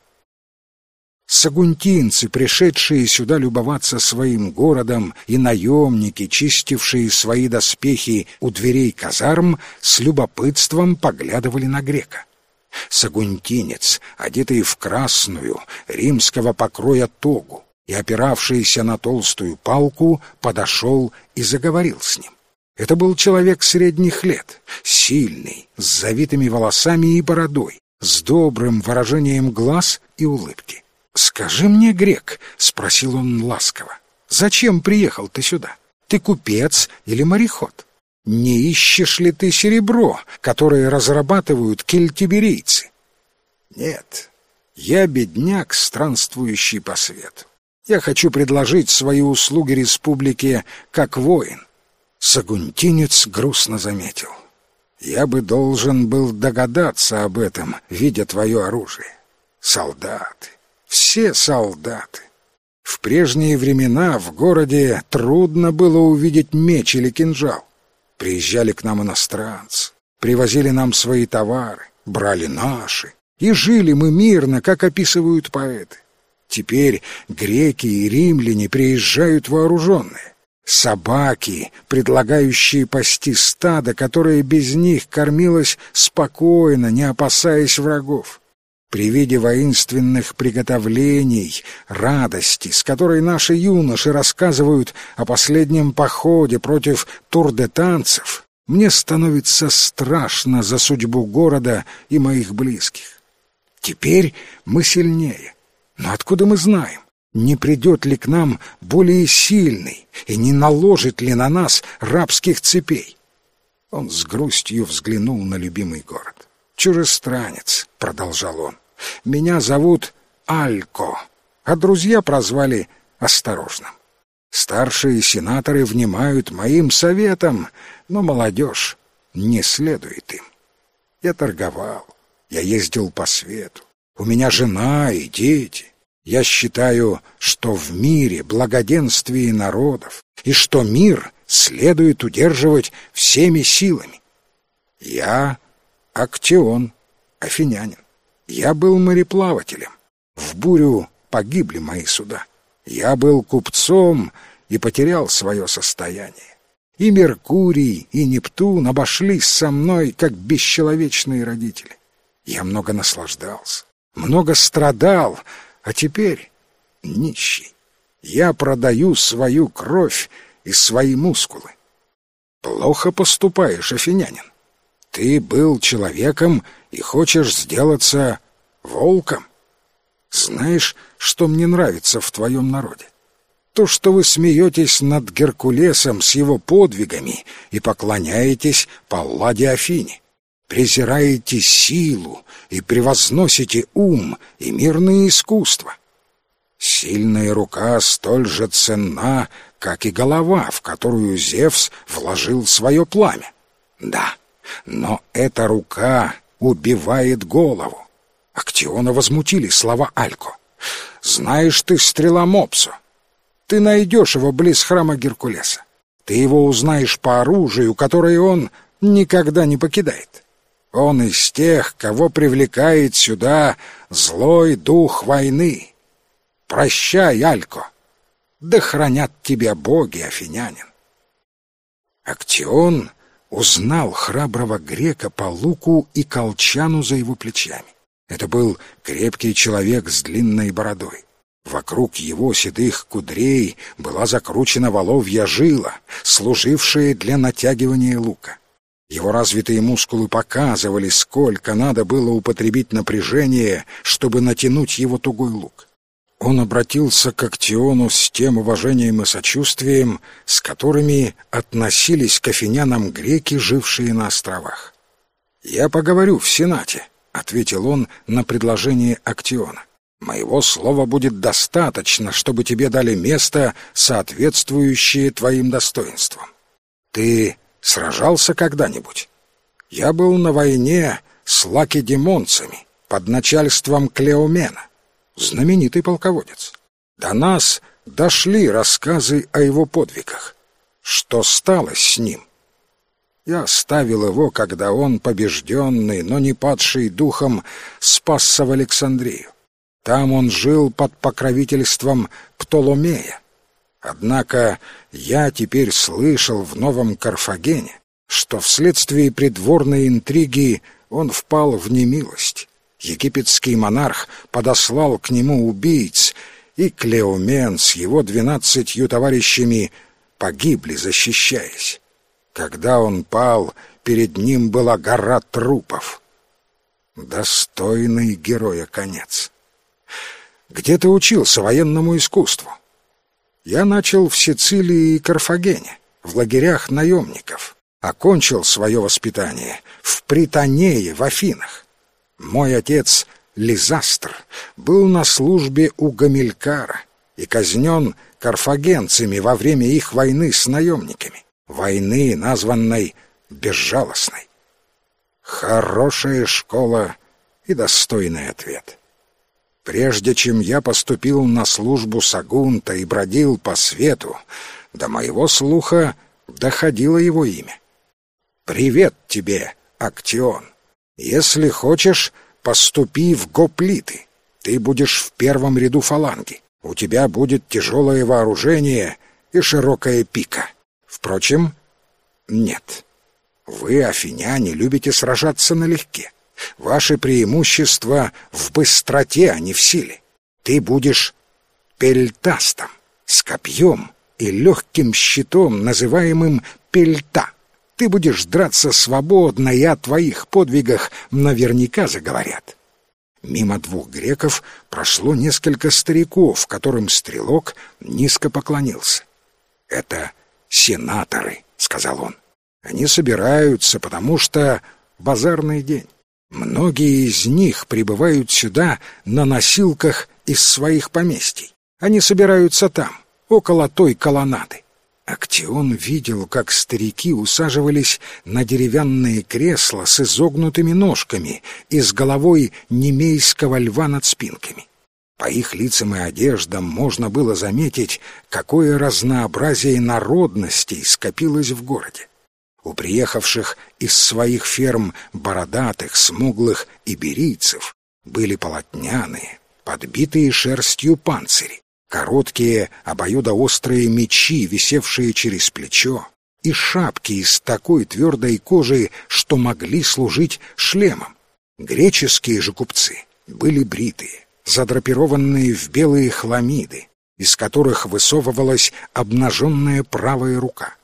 Сагунтинцы, пришедшие сюда любоваться своим городом, и наемники, чистившие свои доспехи у дверей казарм, с любопытством поглядывали на грека. Сагунтинец, одетый в красную, римского покроя тогу и опиравшийся на толстую палку, подошел и заговорил с ним. Это был человек средних лет, сильный, с завитыми волосами и бородой, с добрым выражением глаз и улыбки. «Скажи мне, грек», — спросил он ласково, — «зачем приехал ты сюда? Ты купец или мореход? Не ищешь ли ты серебро, которое разрабатывают кельтиберийцы?» «Нет, я бедняк, странствующий по свету. Я хочу предложить свои услуги республике как воин. Сагунтинец грустно заметил. Я бы должен был догадаться об этом, видя твое оружие. Солдаты, все солдаты. В прежние времена в городе трудно было увидеть меч или кинжал. Приезжали к нам иностранцы, привозили нам свои товары, брали наши, и жили мы мирно, как описывают поэты. Теперь греки и римляне приезжают вооруженные. Собаки, предлагающие пасти стадо, которое без них кормилось спокойно, не опасаясь врагов. При виде воинственных приготовлений, радости, с которой наши юноши рассказывают о последнем походе против турдетанцев, мне становится страшно за судьбу города и моих близких. Теперь мы сильнее. Но откуда мы знаем, не придет ли к нам более сильный и не наложит ли на нас рабских цепей? Он с грустью взглянул на любимый город. «Чужестранец», — продолжал он, — «меня зовут Алько, а друзья прозвали Осторожным. Старшие сенаторы внимают моим советам, но молодежь не следует им. Я торговал, я ездил по свету, у меня жена и дети. Я считаю, что в мире благоденствие народов, и что мир следует удерживать всеми силами. Я Актион, афинянин. Я был мореплавателем. В бурю погибли мои суда. Я был купцом и потерял свое состояние. И Меркурий, и Нептун обошлись со мной, как бесчеловечные родители. Я много наслаждался много страдал, а теперь нищий. Я продаю свою кровь и свои мускулы. Плохо поступаешь, афинянин. Ты был человеком и хочешь сделаться волком. Знаешь, что мне нравится в твоем народе? То, что вы смеетесь над Геркулесом с его подвигами и поклоняетесь Палладе Афине презираете силу и превозносите ум и мирное искусство. Сильная рука столь же ценна, как и голова, в которую Зевс вложил свое пламя. Да, но эта рука убивает голову. Актиона возмутили слова Алько. «Знаешь ты стрела Мопсу? Ты найдешь его близ храма Геркулеса. Ты его узнаешь по оружию, которое он никогда не покидает. Он из тех, кого привлекает сюда злой дух войны. Прощай, Алько, да хранят тебя боги, афинянин. Актион узнал храброго грека по луку и колчану за его плечами. Это был крепкий человек с длинной бородой. Вокруг его седых кудрей была закручена воловья жила, служившая для натягивания лука. Его развитые мускулы показывали, сколько надо было употребить напряжение, чтобы натянуть его тугой лук. Он обратился к Актиону с тем уважением и сочувствием, с которыми относились к афинянам греки, жившие на островах. «Я поговорю в Сенате», — ответил он на предложение Актиона. «Моего слова будет достаточно, чтобы тебе дали место, соответствующее твоим достоинствам. Ты сражался когда-нибудь? Я был на войне с лакедемонцами под начальством Клеомена, знаменитый полководец. До нас дошли рассказы о его подвигах. Что стало с ним? Я оставил его, когда он, побежденный, но не падший духом, спасся в Александрию. Там он жил под покровительством Птоломея. Однако я теперь слышал в Новом Карфагене, что вследствие придворной интриги он впал в немилость. Египетский монарх подослал к нему убийц, и Клеомен с его двенадцатью товарищами погибли, защищаясь. Когда он пал, перед ним была гора трупов. Достойный героя конец. Где ты учился военному искусству? Я начал в Сицилии и Карфагене, в лагерях наемников. Окончил свое воспитание в Пританее, в Афинах. Мой отец Лизастр был на службе у Гамилькара. и казнен карфагенцами во время их войны с наемниками, войны, названной безжалостной. Хорошая школа и достойный ответ. Прежде чем я поступил на службу Сагунта и бродил по свету, до моего слуха доходило его имя. «Привет тебе, Актион! Если хочешь, поступи в гоплиты. Ты будешь в первом ряду фаланги. У тебя будет тяжелое вооружение и широкая пика. Впрочем, нет. Вы, афиняне, любите сражаться налегке. Ваши преимущества в быстроте, а не в силе. Ты будешь пельтастом, с копьем и легким щитом, называемым пельта. Ты будешь драться свободно, и о твоих подвигах наверняка заговорят. Мимо двух греков прошло несколько стариков, которым стрелок низко поклонился. «Это сенаторы», — сказал он. «Они собираются, потому что базарный день. Многие из них прибывают сюда на носилках из своих поместий. Они собираются там, около той колоннады. Актион видел, как старики усаживались на деревянные кресла с изогнутыми ножками и с головой немейского льва над спинками. По их лицам и одеждам можно было заметить, какое разнообразие народностей скопилось в городе. У приехавших из своих ферм бородатых, смуглых иберийцев были полотняные, подбитые шерстью панцири короткие обоюдоострые мечи, висевшие через плечо, и шапки из такой твердой кожи, что могли служить шлемом. Греческие же купцы были бритые, задрапированные в белые хламиды, из которых высовывалась обнаженная правая рука.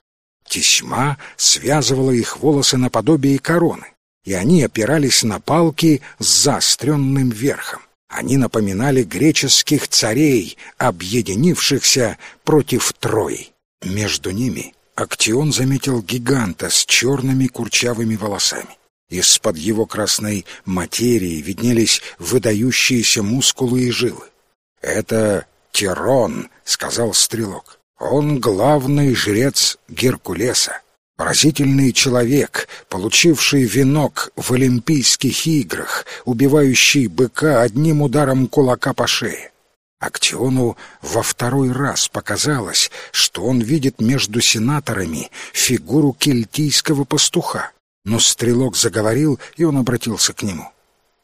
Тесьма связывала их волосы наподобие короны, и они опирались на палки с заостренным верхом. Они напоминали греческих царей, объединившихся против Трои. Между ними Актион заметил гиганта с черными курчавыми волосами. Из-под его красной материи виднелись выдающиеся мускулы и жилы. «Это Тирон», — сказал стрелок. «Он главный жрец Геркулеса. Поразительный человек, получивший венок в Олимпийских играх, убивающий быка одним ударом кулака по шее. Актиону во второй раз показалось, что он видит между сенаторами фигуру кельтийского пастуха. Но стрелок заговорил, и он обратился к нему.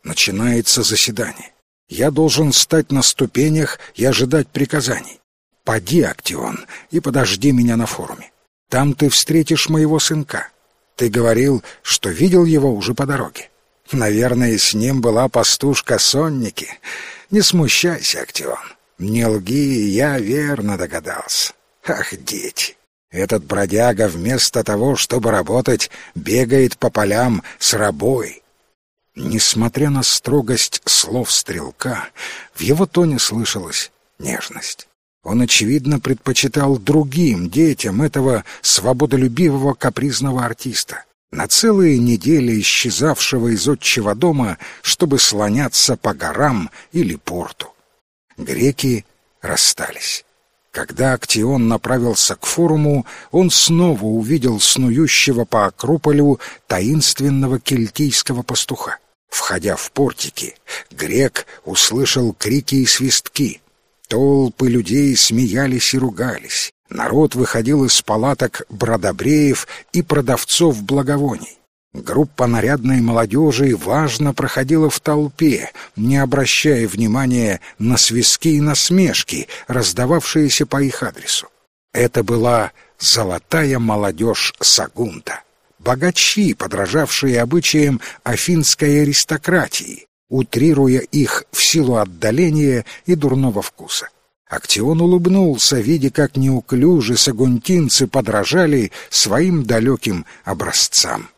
«Начинается заседание. Я должен стать на ступенях и ожидать приказаний. Поди, Актион, и подожди меня на форуме. Там ты встретишь моего сынка. Ты говорил, что видел его уже по дороге. Наверное, с ним была пастушка Сонники. Не смущайся, Актион. Не лги, я верно догадался. Ах, дети! Этот бродяга вместо того, чтобы работать, бегает по полям с рабой. Несмотря на строгость слов стрелка, в его тоне слышалась нежность. Он, очевидно, предпочитал другим детям этого свободолюбивого капризного артиста, на целые недели исчезавшего из отчего дома, чтобы слоняться по горам или порту. Греки расстались. Когда Актион направился к форуму, он снова увидел снующего по Акрополю таинственного кельтийского пастуха. Входя в портики, грек услышал крики и свистки — Толпы людей смеялись и ругались. Народ выходил из палаток бродобреев и продавцов благовоний. Группа нарядной молодежи важно проходила в толпе, не обращая внимания на свистки и насмешки, раздававшиеся по их адресу. Это была золотая молодежь Сагунта, богачи, подражавшие обычаям афинской аристократии, утрируя их в силу отдаления и дурного вкуса. Актион улыбнулся, видя, как неуклюже сагунтинцы подражали своим далеким образцам.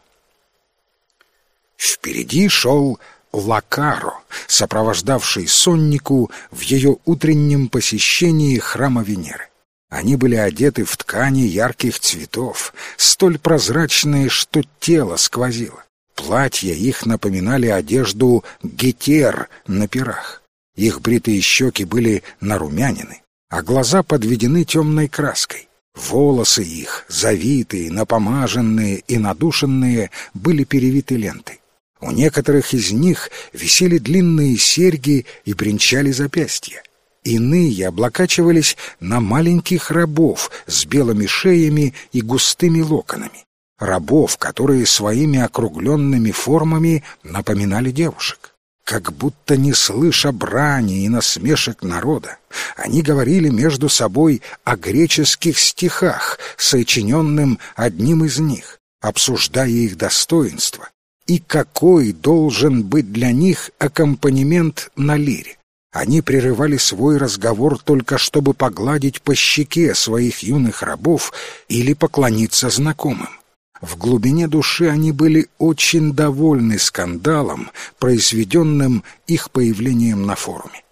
Впереди шел Лакаро, сопровождавший соннику в ее утреннем посещении храма Венеры. Они были одеты в ткани ярких цветов, столь прозрачные, что тело сквозило. Платья их напоминали одежду гетер на пирах. Их бритые щеки были нарумянины. а глаза подведены темной краской. Волосы их, завитые, напомаженные и надушенные, были перевиты лентой. У некоторых из них висели длинные серьги и бренчали запястья. Иные облокачивались на маленьких рабов с белыми шеями и густыми локонами. Рабов, которые своими округленными формами напоминали девушек. Как будто не слыша брани и насмешек народа, они говорили между собой о греческих стихах, сочиненным одним из них, обсуждая их достоинства, и какой должен быть для них аккомпанемент на лире. Они прерывали свой разговор только чтобы погладить по щеке своих юных рабов или поклониться знакомым. В глубине души они были очень довольны скандалом, произведенным их появлением на форуме.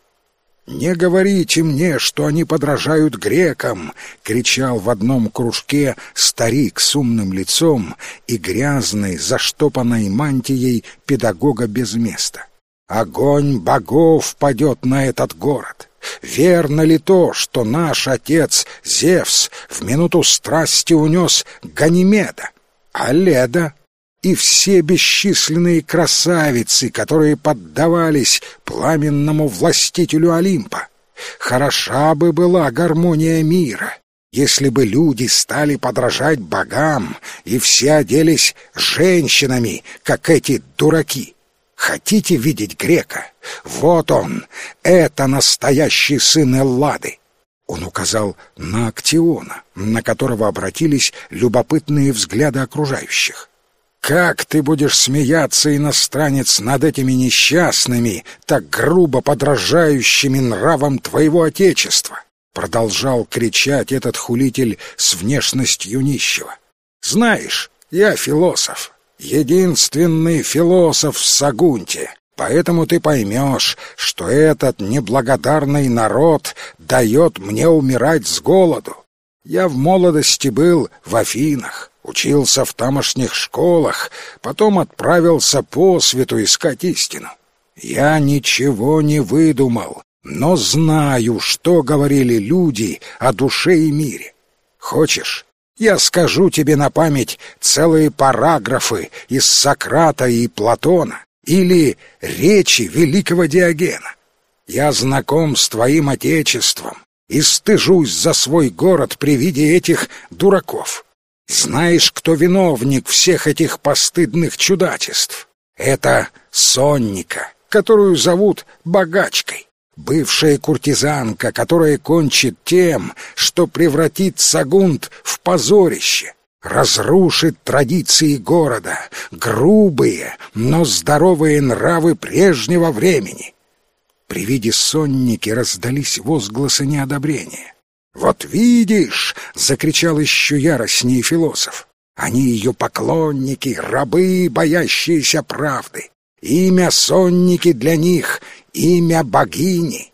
«Не говорите мне, что они подражают грекам!» — кричал в одном кружке старик с умным лицом и грязной, заштопанной мантией педагога без места. Огонь богов падет на этот город. Верно ли то, что наш отец Зевс в минуту страсти унес Ганимеда, а и все бесчисленные красавицы, которые поддавались пламенному властителю Олимпа? Хороша бы была гармония мира, если бы люди стали подражать богам и все оделись женщинами, как эти дураки. Хотите видеть грека? Вот он! Это настоящий сын Эллады!» Он указал на Актиона, на которого обратились любопытные взгляды окружающих. «Как ты будешь смеяться, иностранец, над этими несчастными, так грубо подражающими нравам твоего отечества?» Продолжал кричать этот хулитель с внешностью нищего. «Знаешь, я философ, единственный философ в Сагунте, поэтому ты поймешь, что этот неблагодарный народ дает мне умирать с голоду. Я в молодости был в Афинах, учился в тамошних школах, потом отправился по свету искать истину. Я ничего не выдумал, но знаю, что говорили люди о душе и мире. Хочешь, я скажу тебе на память целые параграфы из Сократа и Платона или речи великого Диогена. Я знаком с твоим отечеством и стыжусь за свой город при виде этих дураков. Знаешь, кто виновник всех этих постыдных чудачеств? Это Сонника, которую зовут Богачкой бывшая куртизанка, которая кончит тем, что превратит Сагунт в позорище, разрушит традиции города, грубые, но здоровые нравы прежнего времени. При виде сонники раздались возгласы неодобрения. «Вот видишь!» — закричал еще яростнее философ. «Они ее поклонники, рабы, боящиеся правды. Имя сонники для них имя богини.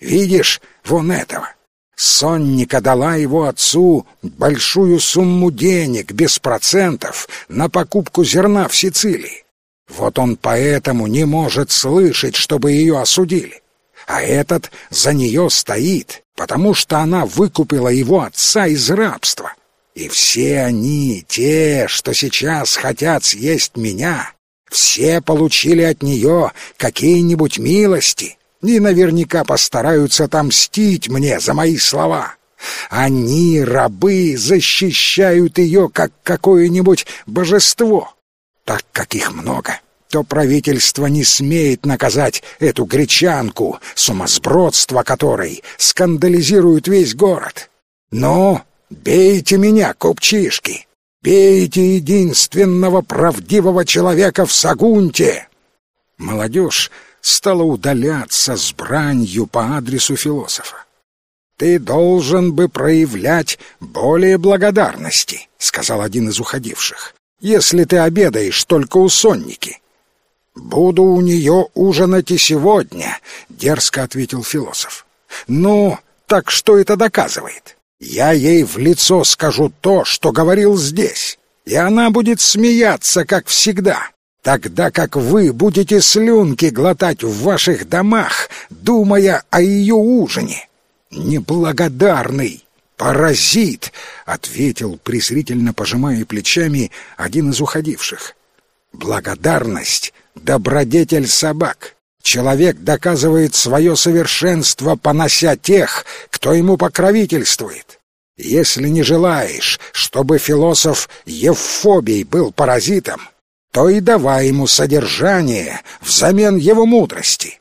Видишь вон этого? Сонника дала его отцу большую сумму денег без процентов на покупку зерна в Сицилии. Вот он поэтому не может слышать, чтобы ее осудили. А этот за нее стоит, потому что она выкупила его отца из рабства. И все они, те, что сейчас хотят съесть меня, все получили от нее какие-нибудь милости и наверняка постараются отомстить мне за мои слова. Они, рабы, защищают ее, как какое-нибудь божество. Так как их много, то правительство не смеет наказать эту гречанку, сумасбродство которой скандализирует весь город. Но бейте меня, купчишки, Бейте единственного правдивого человека в Сагунте!» Молодежь стала удаляться с бранью по адресу философа. «Ты должен бы проявлять более благодарности», — сказал один из уходивших, «если ты обедаешь только у сонники». «Буду у нее ужинать и сегодня», — дерзко ответил философ. «Ну, так что это доказывает?» Я ей в лицо скажу то, что говорил здесь, и она будет смеяться, как всегда, тогда как вы будете слюнки глотать в ваших домах, думая о ее ужине. неблагодарный, паразит!» — ответил, презрительно пожимая плечами, один из уходивших. «Благодарность — добродетель собак. Человек доказывает свое совершенство, понося тех, кто ему покровительствует. Если не желаешь, чтобы философ Евфобий был паразитом, то и давай ему содержание взамен его мудрости.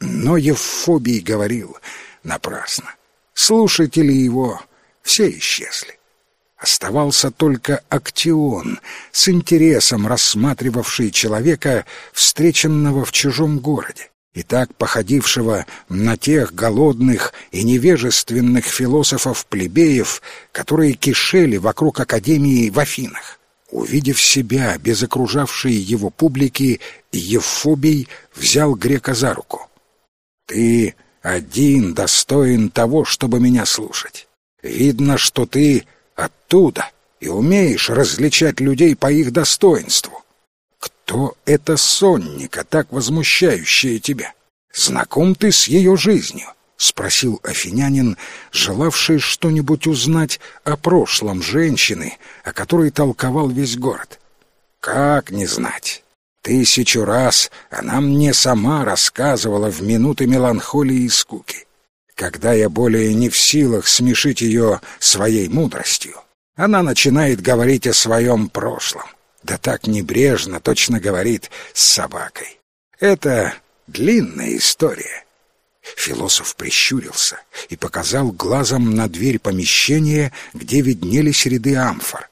Но Евфобий говорил напрасно. Слушатели его все исчезли. Оставался только Актион, с интересом рассматривавший человека, встреченного в чужом городе и так походившего на тех голодных и невежественных философов-плебеев, которые кишели вокруг Академии в Афинах. Увидев себя без окружавшей его публики, Евфобий взял грека за руку. «Ты один достоин того, чтобы меня слушать. Видно, что ты оттуда и умеешь различать людей по их достоинству. Кто это сонника, так возмущающая тебя? Знаком ты с ее жизнью? — спросил афинянин, желавший что-нибудь узнать о прошлом женщины, о которой толковал весь город. «Как не знать? Тысячу раз она мне сама рассказывала в минуты меланхолии и скуки. Когда я более не в силах смешить ее своей мудростью, она начинает говорить о своем прошлом, да так небрежно, точно говорит с собакой. Это длинная история. Философ прищурился и показал глазом на дверь помещения, где виднелись ряды амфор.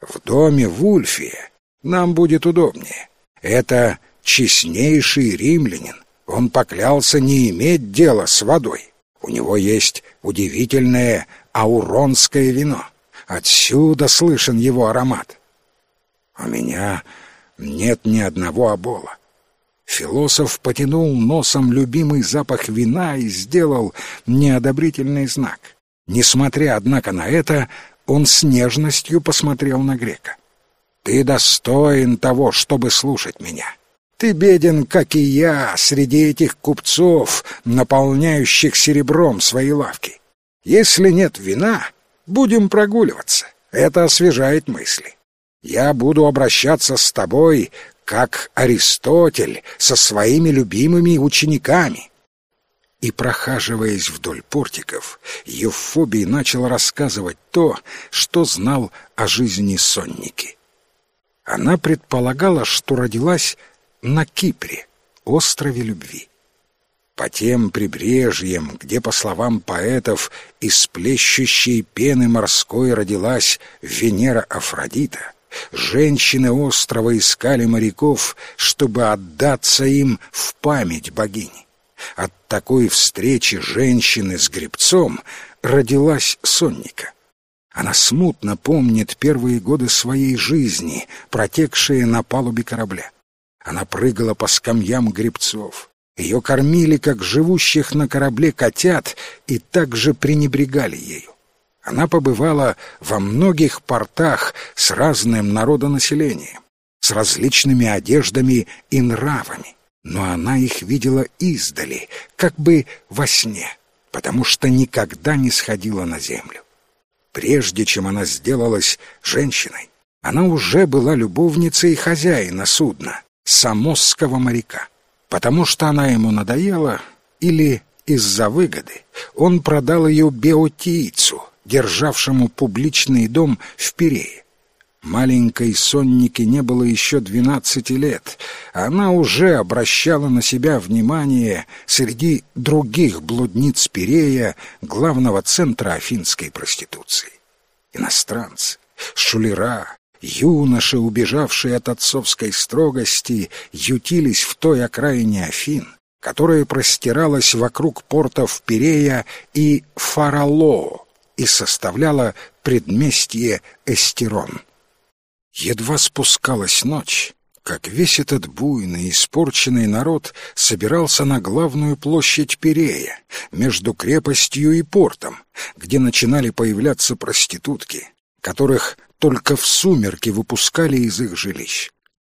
«В доме Вульфия нам будет удобнее. Это честнейший римлянин. Он поклялся не иметь дела с водой. У него есть удивительное ауронское вино. Отсюда слышен его аромат. У меня нет ни одного обола. Философ потянул носом любимый запах вина и сделал неодобрительный знак. Несмотря, однако, на это, он с нежностью посмотрел на грека. «Ты достоин того, чтобы слушать меня. Ты беден, как и я, среди этих купцов, наполняющих серебром свои лавки. Если нет вина, будем прогуливаться. Это освежает мысли я буду обращаться с тобой, как Аристотель со своими любимыми учениками». И, прохаживаясь вдоль портиков, Евфобий начал рассказывать то, что знал о жизни сонники. Она предполагала, что родилась на Кипре, острове любви. По тем прибрежьям, где, по словам поэтов, из плещущей пены морской родилась Венера Афродита, Женщины острова искали моряков, чтобы отдаться им в память богини. От такой встречи женщины с гребцом родилась Сонника. Она смутно помнит первые годы своей жизни, протекшие на палубе корабля. Она прыгала по скамьям гребцов. Ее кормили, как живущих на корабле котят, и также пренебрегали ею. Она побывала во многих портах с разным народонаселением, с различными одеждами и нравами, но она их видела издали, как бы во сне, потому что никогда не сходила на землю. Прежде чем она сделалась женщиной, она уже была любовницей хозяина судна, самосского моряка, потому что она ему надоела или из-за выгоды он продал ее беотийцу, державшему публичный дом в Пирее. Маленькой соннике не было еще двенадцати лет. Она уже обращала на себя внимание среди других блудниц Пирея, главного центра афинской проституции. Иностранцы, шулера, юноши, убежавшие от отцовской строгости, ютились в той окраине Афин, которая простиралась вокруг портов Пирея и Фаралоо, и составляла предместье Эстерон. Едва спускалась ночь, как весь этот буйный, испорченный народ собирался на главную площадь Перея, между крепостью и портом, где начинали появляться проститутки, которых только в сумерки выпускали из их жилищ.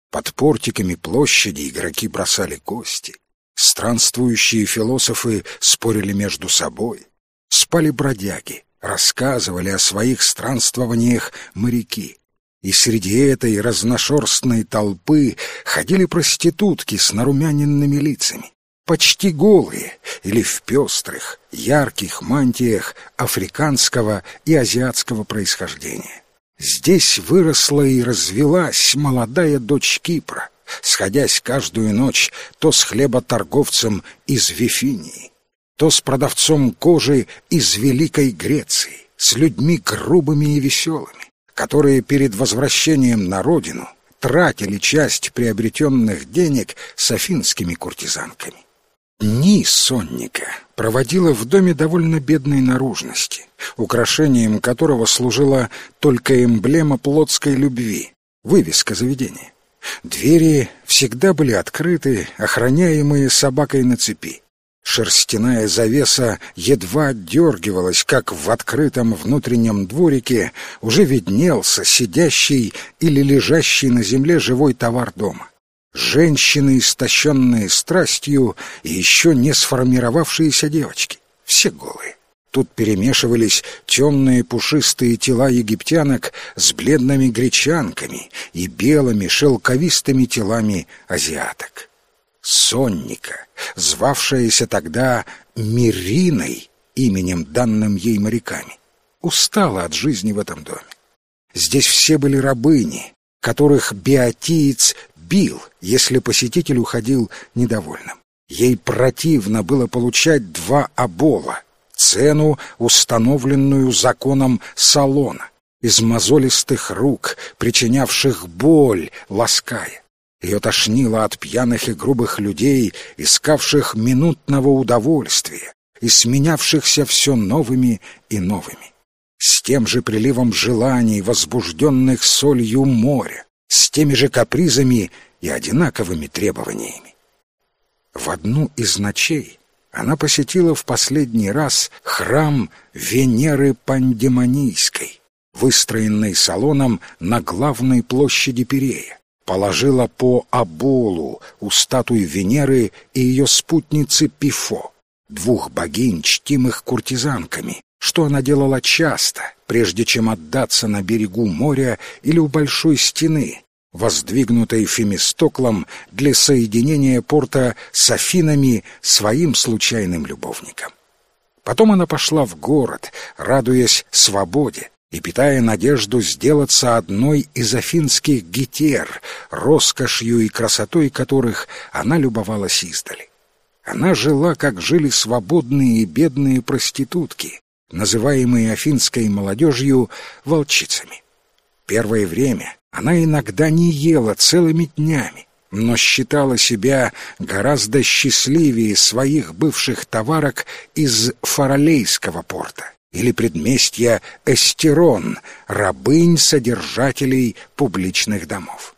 Под портиками площади игроки бросали кости, странствующие философы спорили между собой, спали бродяги, рассказывали о своих странствованиях моряки. И среди этой разношерстной толпы ходили проститутки с нарумяненными лицами, почти голые или в пестрых, ярких мантиях африканского и азиатского происхождения. Здесь выросла и развелась молодая дочь Кипра, сходясь каждую ночь то с хлеботорговцем из Вифинии, то с продавцом кожи из Великой Греции, с людьми грубыми и веселыми, которые перед возвращением на родину тратили часть приобретенных денег с афинскими куртизанками. Ни сонника проводила в доме довольно бедной наружности, украшением которого служила только эмблема плотской любви, вывеска заведения. Двери всегда были открыты, охраняемые собакой на цепи. Шерстяная завеса едва отдергивалась, как в открытом внутреннем дворике уже виднелся сидящий или лежащий на земле живой товар дома. Женщины, истощенные страстью, и еще не сформировавшиеся девочки, все голые. Тут перемешивались темные пушистые тела египтянок с бледными гречанками и белыми шелковистыми телами азиаток. Сонника, звавшаяся тогда Мириной, именем данным ей моряками, устала от жизни в этом доме. Здесь все были рабыни, которых Беатиец бил, если посетитель уходил недовольным. Ей противно было получать два обола — цену, установленную законом салона, из мозолистых рук, причинявших боль, лаская. Ее тошнило от пьяных и грубых людей, искавших минутного удовольствия и сменявшихся все новыми и новыми. С тем же приливом желаний, возбужденных солью моря, с теми же капризами и одинаковыми требованиями. В одну из ночей она посетила в последний раз храм Венеры Пандемонийской, выстроенный салоном на главной площади Перея, положила по оболу у статуи Венеры и ее спутницы Пифо, двух богинь, чтимых куртизанками, что она делала часто, прежде чем отдаться на берегу моря или у большой стены, воздвигнутой Фемистоклом для соединения порта с Афинами своим случайным любовником. Потом она пошла в город, радуясь свободе и питая надежду сделаться одной из афинских гетер, роскошью и красотой которых она любовалась издали. Она жила, как жили свободные и бедные проститутки, называемые афинской молодежью волчицами. Первое время она иногда не ела целыми днями, но считала себя гораздо счастливее своих бывших товарок из Фаралейского порта или предместья Эстерон, рабынь-содержателей публичных домов.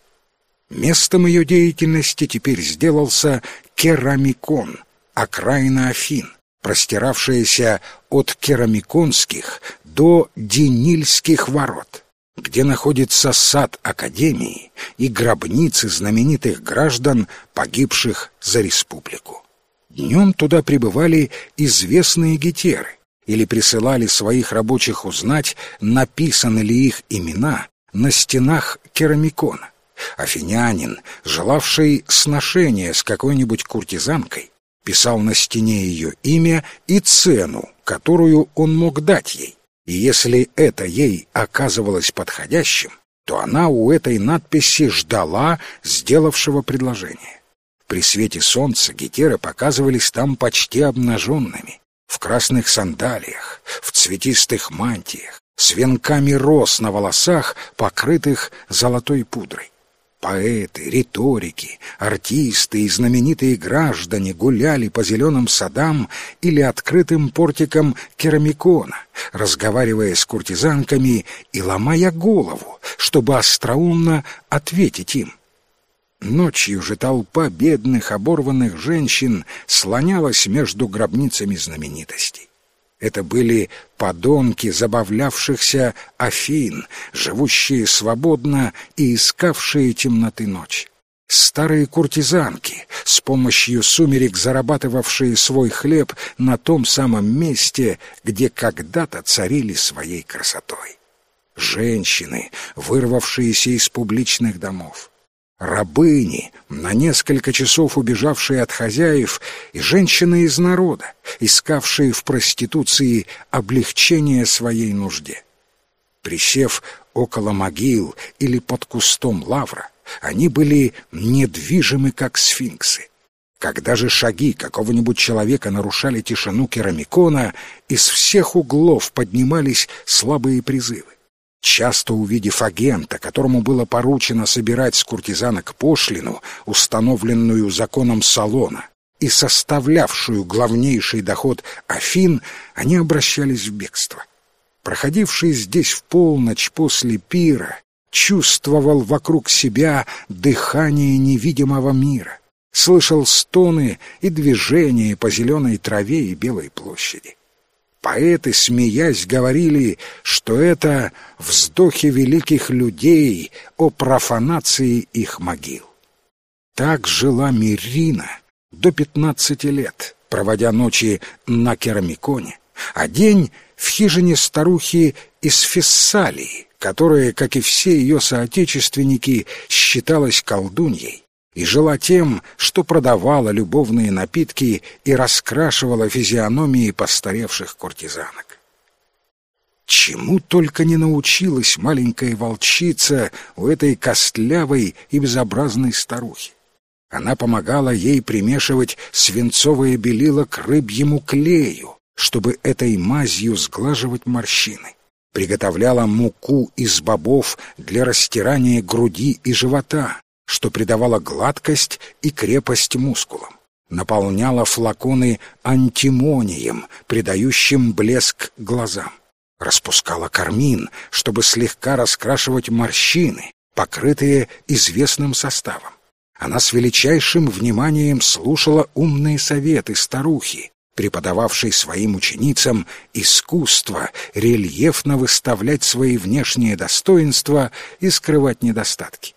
Местом ее деятельности теперь сделался Керамикон, окраина Афин, простиравшаяся от керамиконских до Денильских ворот где находится сад Академии и гробницы знаменитых граждан, погибших за республику. Днем туда прибывали известные гетеры или присылали своих рабочих узнать, написаны ли их имена на стенах керамикона. Афинянин, желавший сношения с какой-нибудь куртизанкой, писал на стене ее имя и цену, которую он мог дать ей. И если это ей оказывалось подходящим, то она у этой надписи ждала сделавшего предложение. При свете солнца гетеры показывались там почти обнаженными, в красных сандалиях, в цветистых мантиях, с венками роз на волосах, покрытых золотой пудрой. Поэты, риторики, артисты и знаменитые граждане гуляли по зеленым садам или открытым портикам керамикона, разговаривая с куртизанками и ломая голову, чтобы остроумно ответить им. Ночью же толпа бедных оборванных женщин слонялась между гробницами знаменитостей. Это были подонки забавлявшихся Афин, живущие свободно и искавшие темноты ночи. старые куртизанки, с помощью сумерек зарабатывавшие свой хлеб на том самом месте, где когда-то царили своей красотой. Женщины, вырвавшиеся из публичных домов, рабыни, на несколько часов убежавшие от хозяев, и женщины из народа, искавшие в проституции облегчение своей нужде. Присев около могил или под кустом лавра, они были недвижимы, как сфинксы. Когда же шаги какого-нибудь человека нарушали тишину керамикона, из всех углов поднимались слабые призывы. Часто увидев агента, которому было поручено собирать с куртизанок пошлину, установленную законом салона, и составлявшую главнейший доход Афин, они обращались в бегство. Проходивший здесь в полночь после пира чувствовал вокруг себя дыхание невидимого мира, слышал стоны и движения по зеленой траве и белой площади. Поэты, смеясь, говорили, что это вздохи великих людей о профанации их могил. Так жила Мирина до пятнадцати лет, проводя ночи на керамиконе, а день в хижине старухи из Фессалии, которая, как и все ее соотечественники, считалась колдуньей, и жила тем, что продавала любовные напитки и раскрашивала физиономии постаревших куртизанок. Чему только не научилась маленькая волчица у этой костлявой и безобразной старухи. Она помогала ей примешивать свинцовое белило к рыбьему клею, чтобы этой мазью сглаживать морщины. Приготовляла муку из бобов для растирания груди и живота, что придавало гладкость и крепость мускулам. Наполняла флаконы антимонием, придающим блеск глазам. Распускала кармин, чтобы слегка раскрашивать морщины, покрытые известным составом. Она с величайшим вниманием слушала умные советы старухи, преподававшей своим ученицам искусство рельефно выставлять свои внешние достоинства и скрывать недостатки.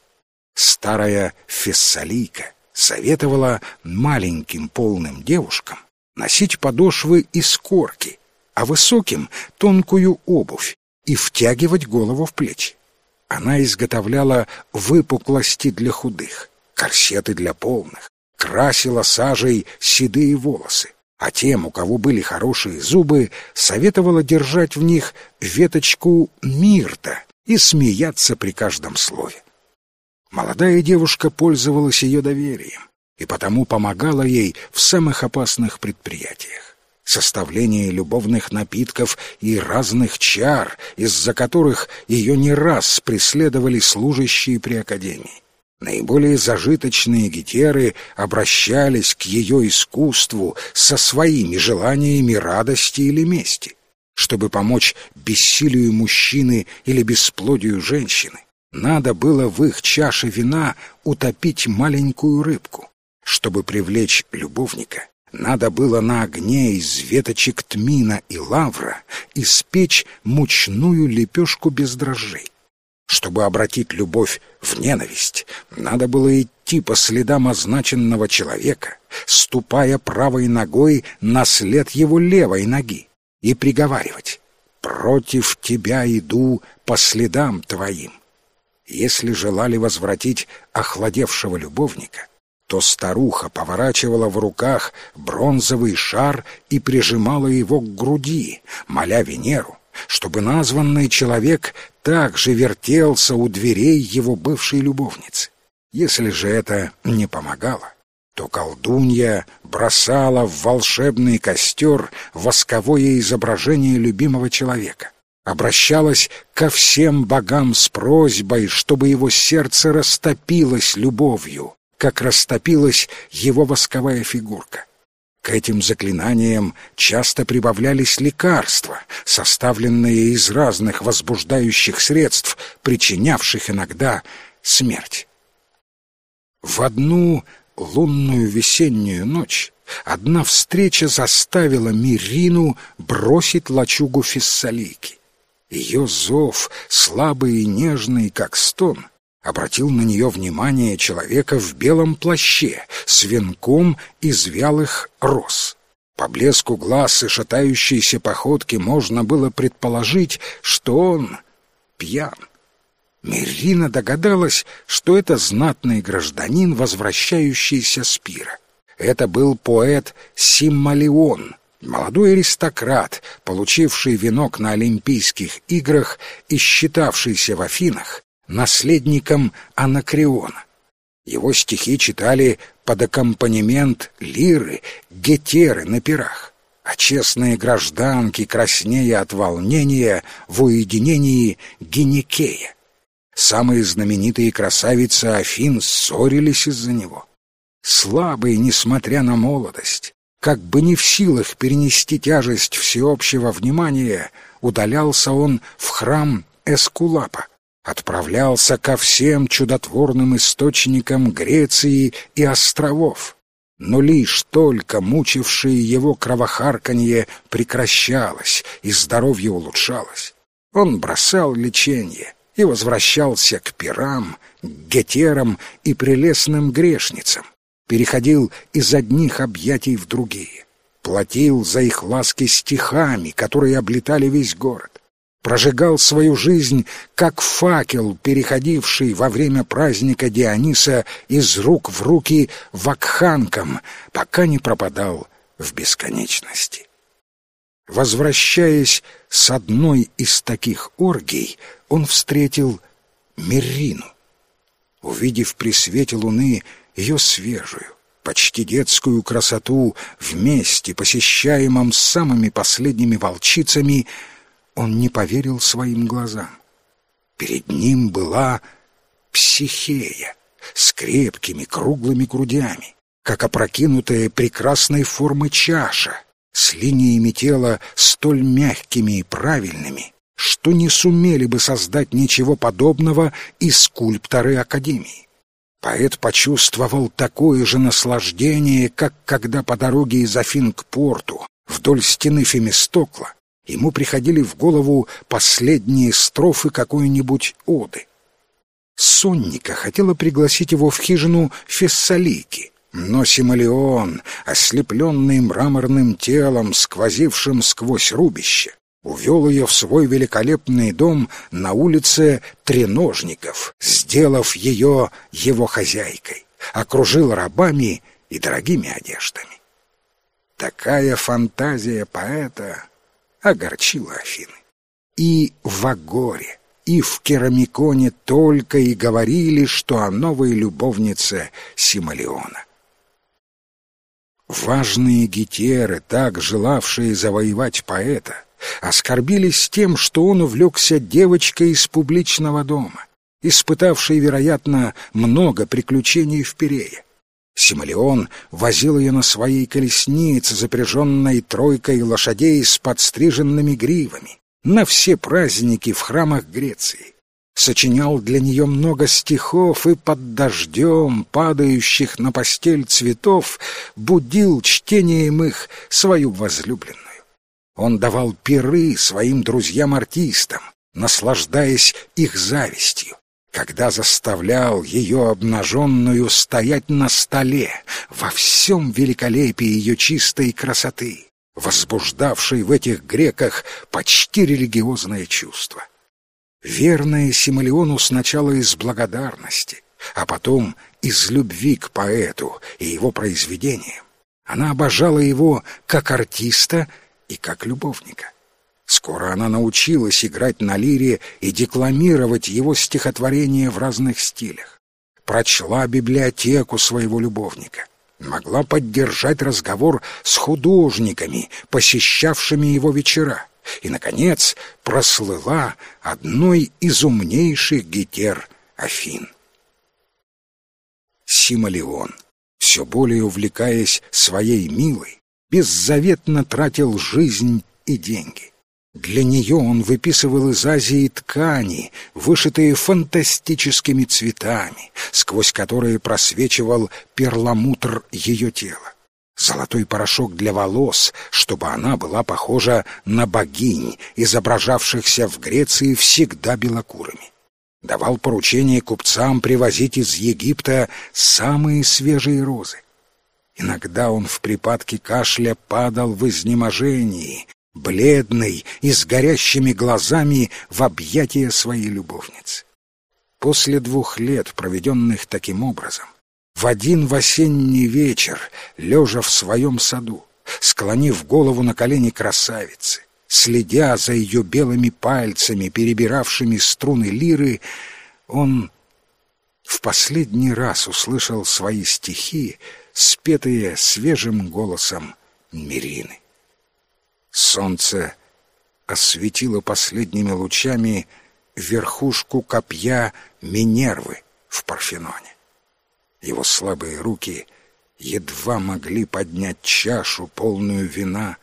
Старая фессалийка советовала маленьким полным девушкам носить подошвы из корки, а высоким — тонкую обувь и втягивать голову в плечи. Она изготовляла выпуклости для худых, корсеты для полных, красила сажей седые волосы, а тем, у кого были хорошие зубы, советовала держать в них веточку мирта и смеяться при каждом слове. Молодая девушка пользовалась ее доверием и потому помогала ей в самых опасных предприятиях. Составление любовных напитков и разных чар, из-за которых ее не раз преследовали служащие при академии. Наиболее зажиточные гетеры обращались к ее искусству со своими желаниями радости или мести, чтобы помочь бессилию мужчины или бесплодию женщины. Надо было в их чаше вина утопить маленькую рыбку. Чтобы привлечь любовника, надо было на огне из веточек тмина и лавра испечь мучную лепешку без дрожжей. Чтобы обратить любовь в ненависть, надо было идти по следам означенного человека, ступая правой ногой на след его левой ноги, и приговаривать «Против тебя иду по следам твоим». Если желали возвратить охладевшего любовника, то старуха поворачивала в руках бронзовый шар и прижимала его к груди, моля Венеру, чтобы названный человек также вертелся у дверей его бывшей любовницы. Если же это не помогало, то колдунья бросала в волшебный костер восковое изображение любимого человека, обращалась ко всем богам с просьбой, чтобы его сердце растопилось любовью, как растопилась его восковая фигурка. К этим заклинаниям часто прибавлялись лекарства, составленные из разных возбуждающих средств, причинявших иногда смерть. В одну лунную весеннюю ночь одна встреча заставила Мирину бросить лачугу Фессалийки. Ее зов, слабый и нежный, как стон, обратил на нее внимание человека в белом плаще с венком из вялых роз. По блеску глаз и шатающейся походке можно было предположить, что он пьян. Мерина догадалась, что это знатный гражданин, возвращающийся с пира. Это был поэт Симмалион, молодой аристократ, получивший венок на Олимпийских играх и считавшийся в Афинах наследником Анакреона. Его стихи читали под аккомпанемент лиры, гетеры на пирах, а честные гражданки, краснея от волнения, в уединении Геникея. Самые знаменитые красавицы Афин ссорились из-за него. Слабый, несмотря на молодость, как бы не в силах перенести тяжесть всеобщего внимания, удалялся он в храм Эскулапа, отправлялся ко всем чудотворным источникам Греции и островов. Но лишь только мучившее его кровохарканье прекращалось и здоровье улучшалось, он бросал лечение и возвращался к пирам, к гетерам и прелестным грешницам, переходил из одних объятий в другие, платил за их ласки стихами, которые облетали весь город, прожигал свою жизнь, как факел, переходивший во время праздника Диониса из рук в руки вакханкам, пока не пропадал в бесконечности. Возвращаясь с одной из таких оргий, он встретил Мерину. Увидев при свете луны ее свежую, почти детскую красоту вместе, посещаемом самыми последними волчицами, он не поверил своим глазам. Перед ним была психея с крепкими круглыми грудями, как опрокинутая прекрасной формы чаша, с линиями тела столь мягкими и правильными, что не сумели бы создать ничего подобного и скульпторы Академии. Поэт почувствовал такое же наслаждение, как когда по дороге из Афин к порту, вдоль стены Фемистокла, ему приходили в голову последние строфы какой-нибудь оды. Сонника хотела пригласить его в хижину Фессалики, но Сималион, ослепленный мраморным телом, сквозившим сквозь рубище, увел ее в свой великолепный дом на улице Треножников, сделав ее его хозяйкой, окружил рабами и дорогими одеждами. Такая фантазия поэта огорчила Афины. И в Агоре, и в Керамиконе только и говорили, что о новой любовнице Сималиона. Важные гетеры, так желавшие завоевать поэта, оскорбились тем, что он увлекся девочкой из публичного дома, испытавшей, вероятно, много приключений в Перее. Симолеон возил ее на своей колеснице, запряженной тройкой лошадей с подстриженными гривами, на все праздники в храмах Греции. Сочинял для нее много стихов и под дождем, падающих на постель цветов, будил чтением их свою возлюбленную. Он давал пиры своим друзьям-артистам, наслаждаясь их завистью когда заставлял ее обнаженную стоять на столе во всем великолепии ее чистой красоты, возбуждавшей в этих греках почти религиозное чувство. Верная Симолеону сначала из благодарности, а потом из любви к поэту и его произведениям. Она обожала его как артиста и как любовника. Скоро она научилась играть на лире и декламировать его стихотворения в разных стилях. Прочла библиотеку своего любовника. Могла поддержать разговор с художниками, посещавшими его вечера. И, наконец, прослыла одной из умнейших гетер Афин. Симолеон, все более увлекаясь своей милой, беззаветно тратил жизнь и деньги. Для нее он выписывал из Азии ткани, вышитые фантастическими цветами, сквозь которые просвечивал перламутр ее тела. Золотой порошок для волос, чтобы она была похожа на богинь, изображавшихся в Греции всегда белокурыми. давал поручение купцам привозить из Египта самые свежие розы. Иногда он в припадке кашля падал в изнеможении, бледный и с горящими глазами в объятия своей любовницы. После двух лет, проведенных таким образом, в один в осенний вечер, лежа в своем саду, склонив голову на колени красавицы, следя за ее белыми пальцами, перебиравшими струны лиры, он в последний раз услышал свои стихи, спетые свежим голосом Мирины. Солнце осветило последними лучами верхушку копья Минервы в Парфеноне. Его слабые руки едва могли поднять чашу, полную вина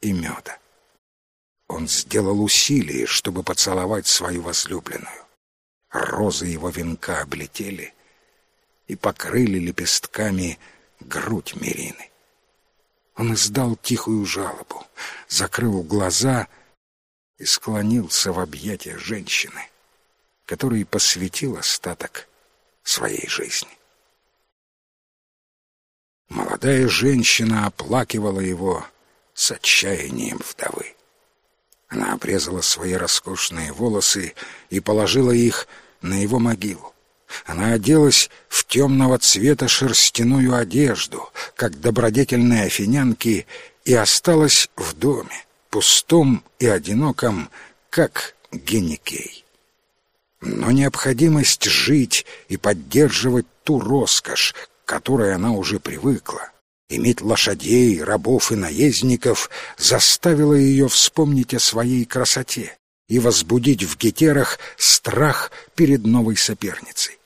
и меда. Он сделал усилие, чтобы поцеловать свою возлюбленную. Розы его венка облетели и покрыли лепестками грудь Мирины. Он издал тихую жалобу, закрыл глаза и склонился в объятия женщины, которой посвятил остаток своей жизни. Молодая женщина оплакивала его с отчаянием вдовы. Она обрезала свои роскошные волосы и положила их на его могилу. Она оделась в темного цвета шерстяную одежду, как добродетельные афинянки, и осталась в доме, пустом и одиноком, как Геникей. Но необходимость жить и поддерживать ту роскошь, к которой она уже привыкла, иметь лошадей, рабов и наездников, заставила ее вспомнить о своей красоте и возбудить в гетерах страх перед новой соперницей.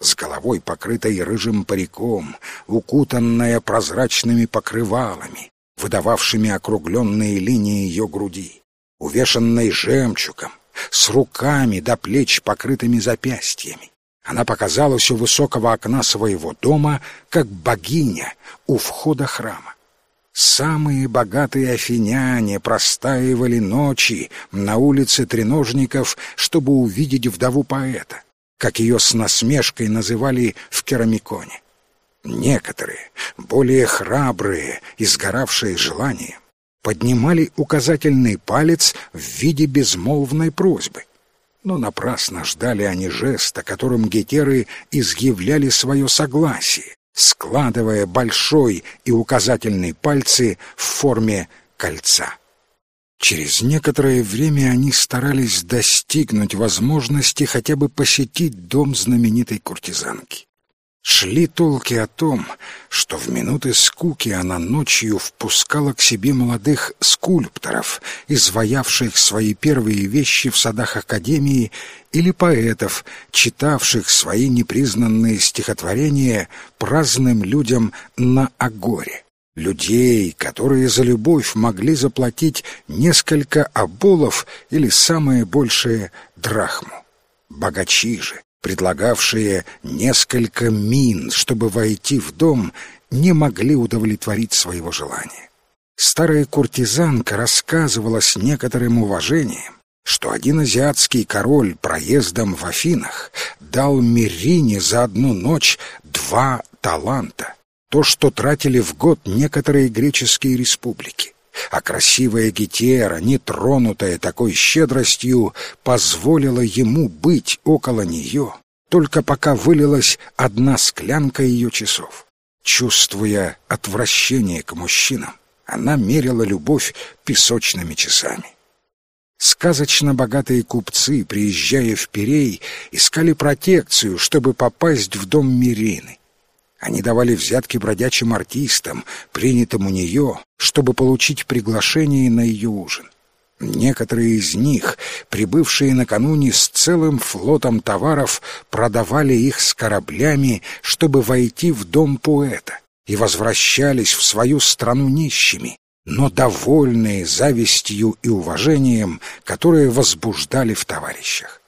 С головой, покрытой рыжим париком, укутанная прозрачными покрывалами, выдававшими округленные линии ее груди, увешанной жемчугом, с руками до плеч, покрытыми запястьями, она показалась у высокого окна своего дома, как богиня у входа храма. Самые богатые афиняне простаивали ночи на улице треножников, чтобы увидеть вдову поэта, как ее с насмешкой называли в Керамиконе. Некоторые, более храбрые и сгоравшие желанием, поднимали указательный палец в виде безмолвной просьбы — но напрасно ждали они жеста, которым гетеры изъявляли свое согласие, складывая большой и указательный пальцы в форме кольца. Через некоторое время они старались достигнуть возможности хотя бы посетить дом знаменитой куртизанки. Шли толки о том, что в минуты скуки она ночью впускала к себе молодых скульпторов, изваявших свои первые вещи в садах Академии, или поэтов, читавших свои непризнанные стихотворения праздным людям на Агоре. Людей, которые за любовь могли заплатить несколько оболов или самое большее драхму. Богачи же, предлагавшие несколько мин, чтобы войти в дом, не могли удовлетворить своего желания. Старая куртизанка рассказывала с некоторым уважением, что один азиатский король проездом в Афинах дал Мирине за одну ночь два таланта, то, что тратили в год некоторые греческие республики а красивая Гетера, нетронутая такой щедростью, позволила ему быть около нее, только пока вылилась одна склянка ее часов. Чувствуя отвращение к мужчинам, она мерила любовь песочными часами. Сказочно богатые купцы, приезжая в Пирей, искали протекцию, чтобы попасть в дом Мирины. Они давали взятки бродячим артистам, принятым у нее, чтобы получить приглашение на ее ужин. Некоторые из них, прибывшие накануне с целым флотом товаров, продавали их с кораблями, чтобы войти в дом поэта, и возвращались в свою страну нищими, но довольные завистью и уважением, которые возбуждали в товарищах.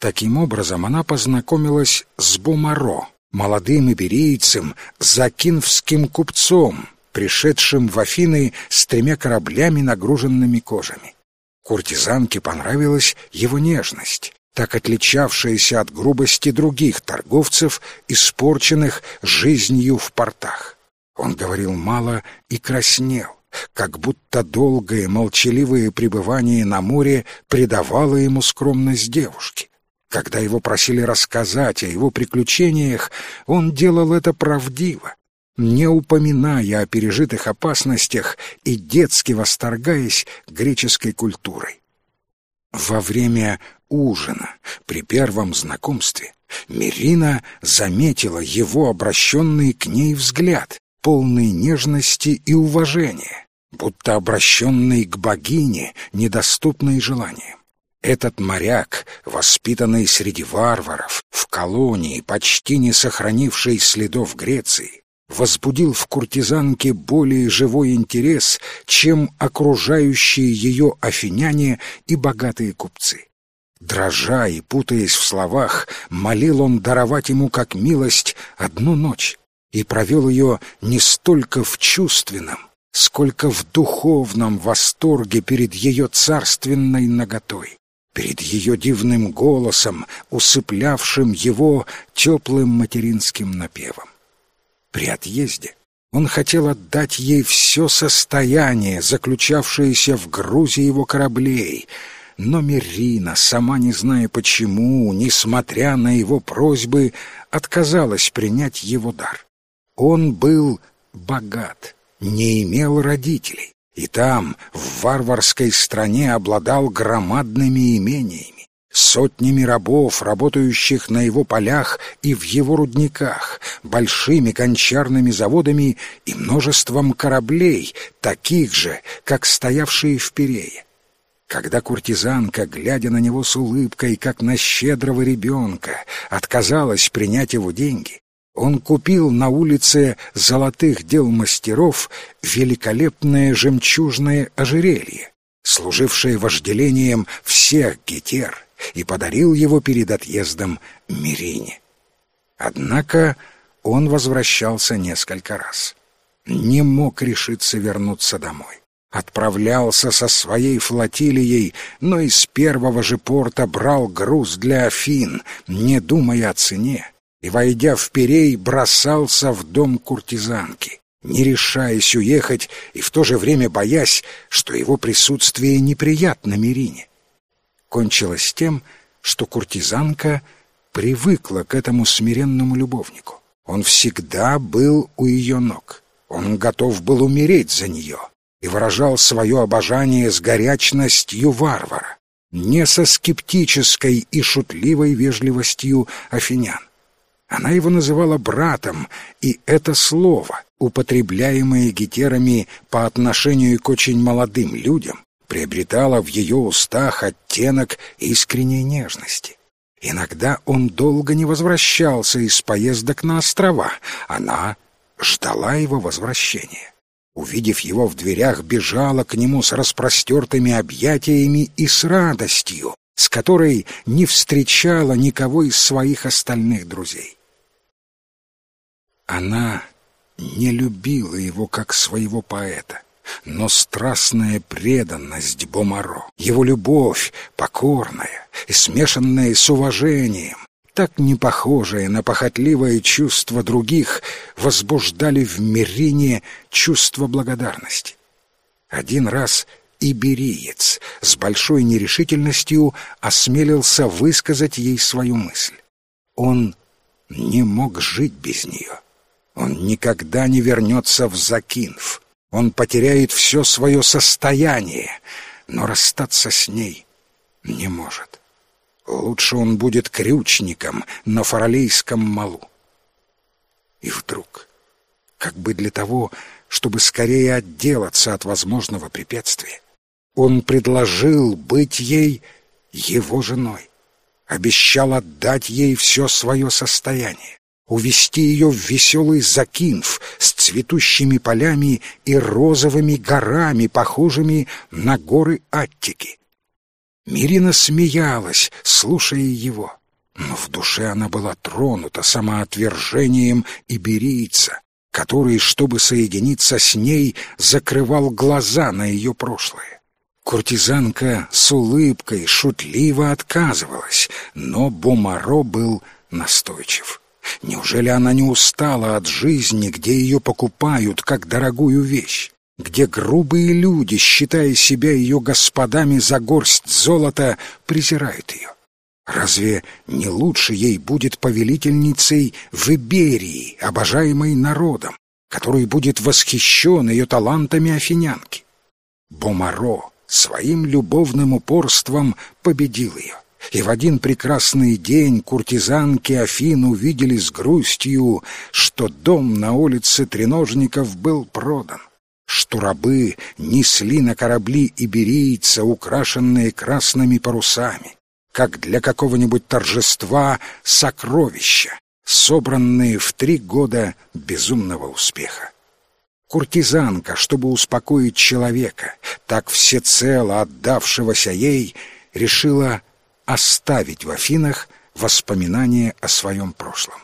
Таким образом, она познакомилась с Бумаро, молодым иберийцем, закинвским купцом, пришедшим в Афины с тремя кораблями, нагруженными кожами. Куртизанке понравилась его нежность, так отличавшаяся от грубости других торговцев, испорченных жизнью в портах. Он говорил мало и краснел, как будто долгое молчаливое пребывание на море придавало ему скромность девушки. Когда его просили рассказать о его приключениях, он делал это правдиво, не упоминая о пережитых опасностях и детски восторгаясь греческой культурой. Во время ужина, при первом знакомстве, Мирина заметила его обращенный к ней взгляд, полный нежности и уважения, будто обращенный к богине, недоступной желаниям. Этот моряк, воспитанный среди варваров, в колонии, почти не сохранившей следов Греции, возбудил в куртизанке более живой интерес, чем окружающие ее афиняне и богатые купцы. Дрожа и путаясь в словах, молил он даровать ему как милость одну ночь и провел ее не столько в чувственном, сколько в духовном восторге перед ее царственной наготой, перед ее дивным голосом, усыплявшим его теплым материнским напевом. При отъезде он хотел отдать ей все состояние, заключавшееся в грузе его кораблей, но Мерина, сама не зная почему, несмотря на его просьбы, отказалась принять его дар. Он был богат, не имел родителей, и там, в варварской стране, обладал громадными имениями, сотнями рабов, работающих на его полях и в его рудниках, большими кончарными заводами и множеством кораблей, таких же, как стоявшие в Перее. Когда куртизанка, глядя на него с улыбкой, как на щедрого ребенка, отказалась принять его деньги, он купил на улице золотых дел мастеров великолепное жемчужное ожерелье, служившее вожделением всех гетер, и подарил его перед отъездом Мирине. Однако он возвращался несколько раз. Не мог решиться вернуться домой. Отправлялся со своей флотилией, но из первого же порта брал груз для Афин, не думая о цене, и, войдя в Перей, бросался в дом куртизанки, не решаясь уехать и в то же время боясь, что его присутствие неприятно Мирине. Кончилось тем, что куртизанка привыкла к этому смиренному любовнику. Он всегда был у ее ног. Он готов был умереть за нее и выражал свое обожание с горячностью варвара, не со скептической и шутливой вежливостью афинян. Она его называла братом, и это слово, употребляемое гетерами по отношению к очень молодым людям, приобретало в ее устах оттенок искренней нежности. Иногда он долго не возвращался из поездок на острова. Она ждала его возвращения. Увидев его в дверях, бежала к нему с распростертыми объятиями и с радостью, с которой не встречала никого из своих остальных друзей. Она не любила его как своего поэта, но страстная преданность Бомаро, его любовь, покорная и смешанная с уважением, так не похожие на похотливое чувство других, возбуждали в Мирине чувство благодарности. Один раз ибериец с большой нерешительностью осмелился высказать ей свою мысль. Он не мог жить без нее. Он никогда не вернется в Закинф. Он потеряет все свое состояние, но расстаться с ней не может. Лучше он будет крючником на фаралейском малу. И вдруг, как бы для того, чтобы скорее отделаться от возможного препятствия, он предложил быть ей его женой, обещал отдать ей все свое состояние увести ее в веселый Закинф с цветущими полями и розовыми горами, похожими на горы Аттики. Мирина смеялась, слушая его, но в душе она была тронута самоотвержением иберийца, который, чтобы соединиться с ней, закрывал глаза на ее прошлое. Куртизанка с улыбкой шутливо отказывалась, но Бомаро был настойчив. Неужели она не устала от жизни, где ее покупают как дорогую вещь? Где грубые люди, считая себя ее господами за горсть золота, презирают ее? Разве не лучше ей будет повелительницей в Иберии, обожаемой народом, который будет восхищен ее талантами афинянки? Бомаро своим любовным упорством победил ее. И в один прекрасный день куртизанки Афин увидели с грустью, что дом на улице Треножников был продан, что рабы несли на корабли иберийца, украшенные красными парусами, как для какого-нибудь торжества сокровища, собранные в три года безумного успеха. Куртизанка, чтобы успокоить человека, так всецело отдавшегося ей, решила оставить в Афинах воспоминания о своем прошлом.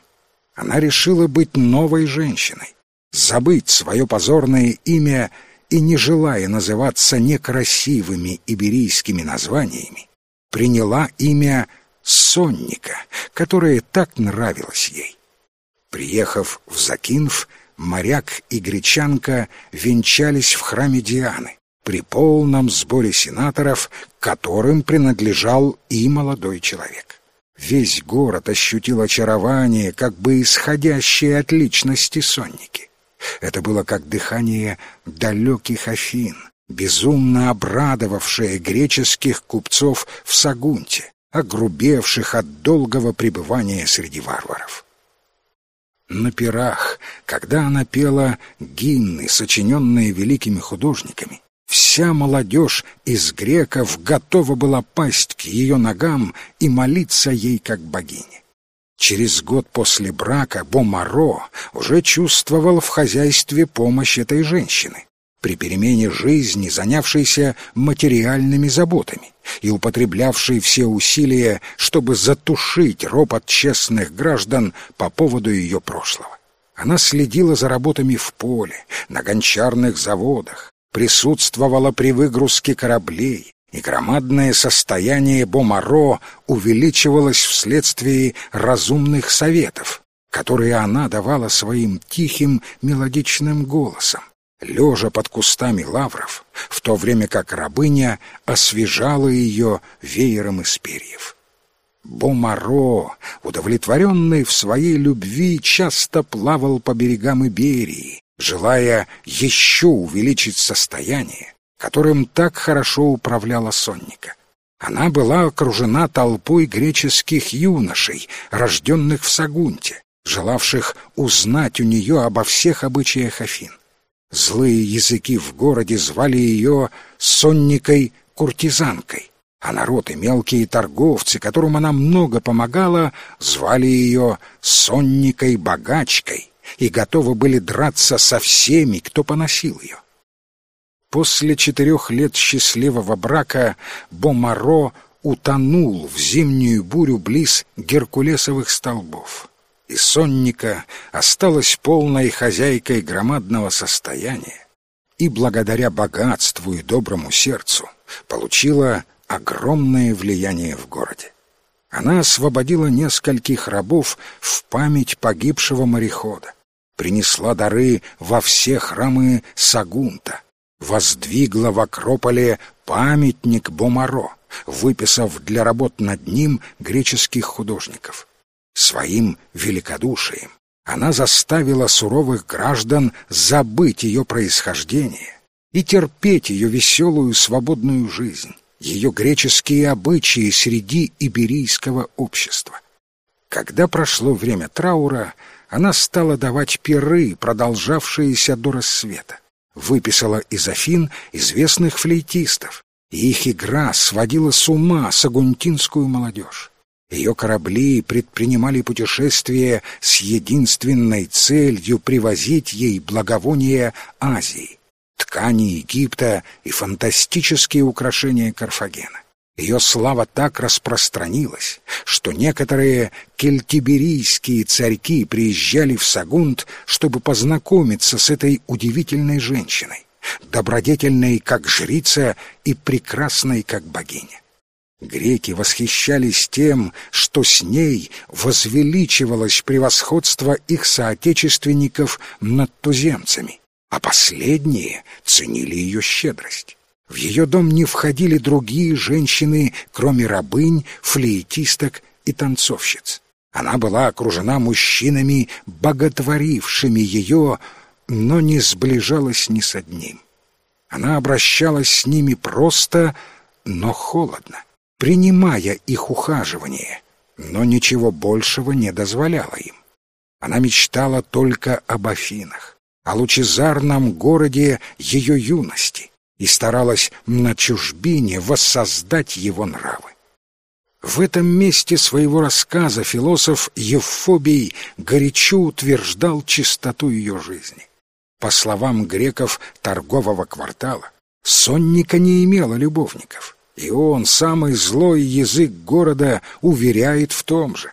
Она решила быть новой женщиной, забыть свое позорное имя и, не желая называться некрасивыми иберийскими названиями, приняла имя Сонника, которое так нравилось ей. Приехав в Закинф, моряк и гречанка венчались в храме Дианы при полном сборе сенаторов, которым принадлежал и молодой человек. Весь город ощутил очарование, как бы исходящее от личности сонники. Это было как дыхание далеких Афин, безумно обрадовавшее греческих купцов в Сагунте, огрубевших от долгого пребывания среди варваров на пирах, когда она пела гимны, сочиненные великими художниками, вся молодежь из греков готова была пасть к ее ногам и молиться ей как богине. Через год после брака Бомаро уже чувствовал в хозяйстве помощь этой женщины при перемене жизни, занявшейся материальными заботами и употреблявшей все усилия, чтобы затушить ропот честных граждан по поводу ее прошлого. Она следила за работами в поле, на гончарных заводах, присутствовала при выгрузке кораблей, и громадное состояние Бомаро увеличивалось вследствие разумных советов, которые она давала своим тихим мелодичным голосом лежа под кустами лавров, в то время как рабыня освежала ее веером из перьев. Бомаро, удовлетворенный в своей любви, часто плавал по берегам Иберии, желая еще увеличить состояние, которым так хорошо управляла Сонника. Она была окружена толпой греческих юношей, рожденных в Сагунте, желавших узнать у нее обо всех обычаях Афин. Злые языки в городе звали ее сонникой-куртизанкой, а народ и мелкие торговцы, которым она много помогала, звали ее сонникой-богачкой и готовы были драться со всеми, кто поносил ее. После четырех лет счастливого брака Бомаро утонул в зимнюю бурю близ Геркулесовых столбов и сонника осталась полной хозяйкой громадного состояния и благодаря богатству и доброму сердцу получила огромное влияние в городе. Она освободила нескольких рабов в память погибшего морехода, принесла дары во все храмы Сагунта, воздвигла в Акрополе памятник Бомаро, выписав для работ над ним греческих художников. Своим великодушием она заставила суровых граждан забыть ее происхождение и терпеть ее веселую свободную жизнь, ее греческие обычаи среди иберийского общества. Когда прошло время траура, она стала давать пиры, продолжавшиеся до рассвета, выписала из Афин известных флейтистов, и их игра сводила с ума сагунтинскую молодежь. Ее корабли предпринимали путешествия с единственной целью привозить ей благовония Азии, ткани Египта и фантастические украшения Карфагена. Ее слава так распространилась, что некоторые кельтиберийские царьки приезжали в Сагунт, чтобы познакомиться с этой удивительной женщиной, добродетельной, как жрица, и прекрасной, как богиня. Греки восхищались тем, что с ней возвеличивалось превосходство их соотечественников над туземцами, а последние ценили ее щедрость. В ее дом не входили другие женщины, кроме рабынь, флейтисток и танцовщиц. Она была окружена мужчинами, боготворившими ее, но не сближалась ни с одним. Она обращалась с ними просто, но холодно, принимая их ухаживание, но ничего большего не дозволяла им. Она мечтала только об Афинах, о лучезарном городе ее юности и старалась на чужбине воссоздать его нравы. В этом месте своего рассказа философ Евфобий горячо утверждал чистоту ее жизни. По словам греков торгового квартала, Сонника не имела любовников, и он, самый злой язык города, уверяет в том же.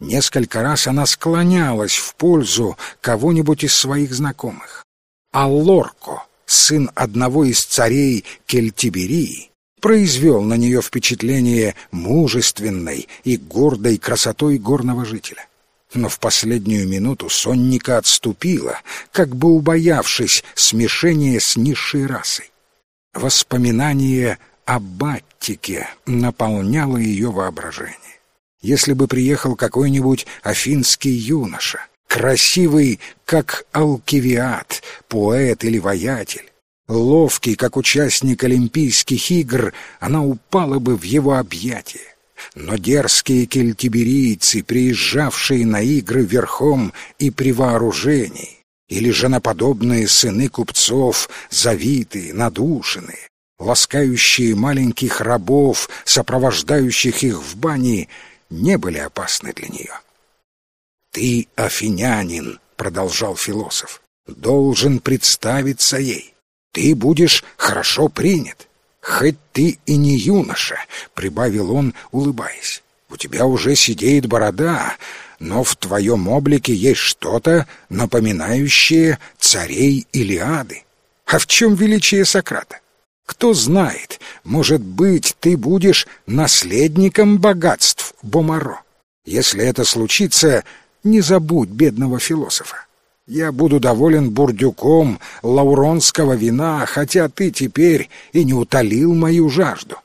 Несколько раз она склонялась в пользу кого-нибудь из своих знакомых. А Лорко, сын одного из царей Кельтиберии, произвел на нее впечатление мужественной и гордой красотой горного жителя. Но в последнюю минуту сонника отступила, как бы убоявшись смешения с низшей расой. Воспоминание об Баттике наполняло ее воображение. Если бы приехал какой-нибудь афинский юноша, красивый, как Алкивиад, поэт или воятель, ловкий, как участник Олимпийских игр, она упала бы в его объятия. Но дерзкие кельтиберийцы, приезжавшие на игры верхом и при вооружении, или женоподобные сыны купцов, завитые, надушенные, ласкающие маленьких рабов, сопровождающих их в бане, не были опасны для нее. «Ты, афинянин», — продолжал философ, — «должен представиться ей. Ты будешь хорошо принят. Хоть ты и не юноша», — прибавил он, улыбаясь. «У тебя уже сидеет борода, но в твоем облике есть что-то, напоминающее царей Илиады. А в чем величие Сократа? Кто знает, может быть, ты будешь наследником богатств Бомаро. Если это случится, не забудь бедного философа. Я буду доволен бурдюком лауронского вина, хотя ты теперь и не утолил мою жажду».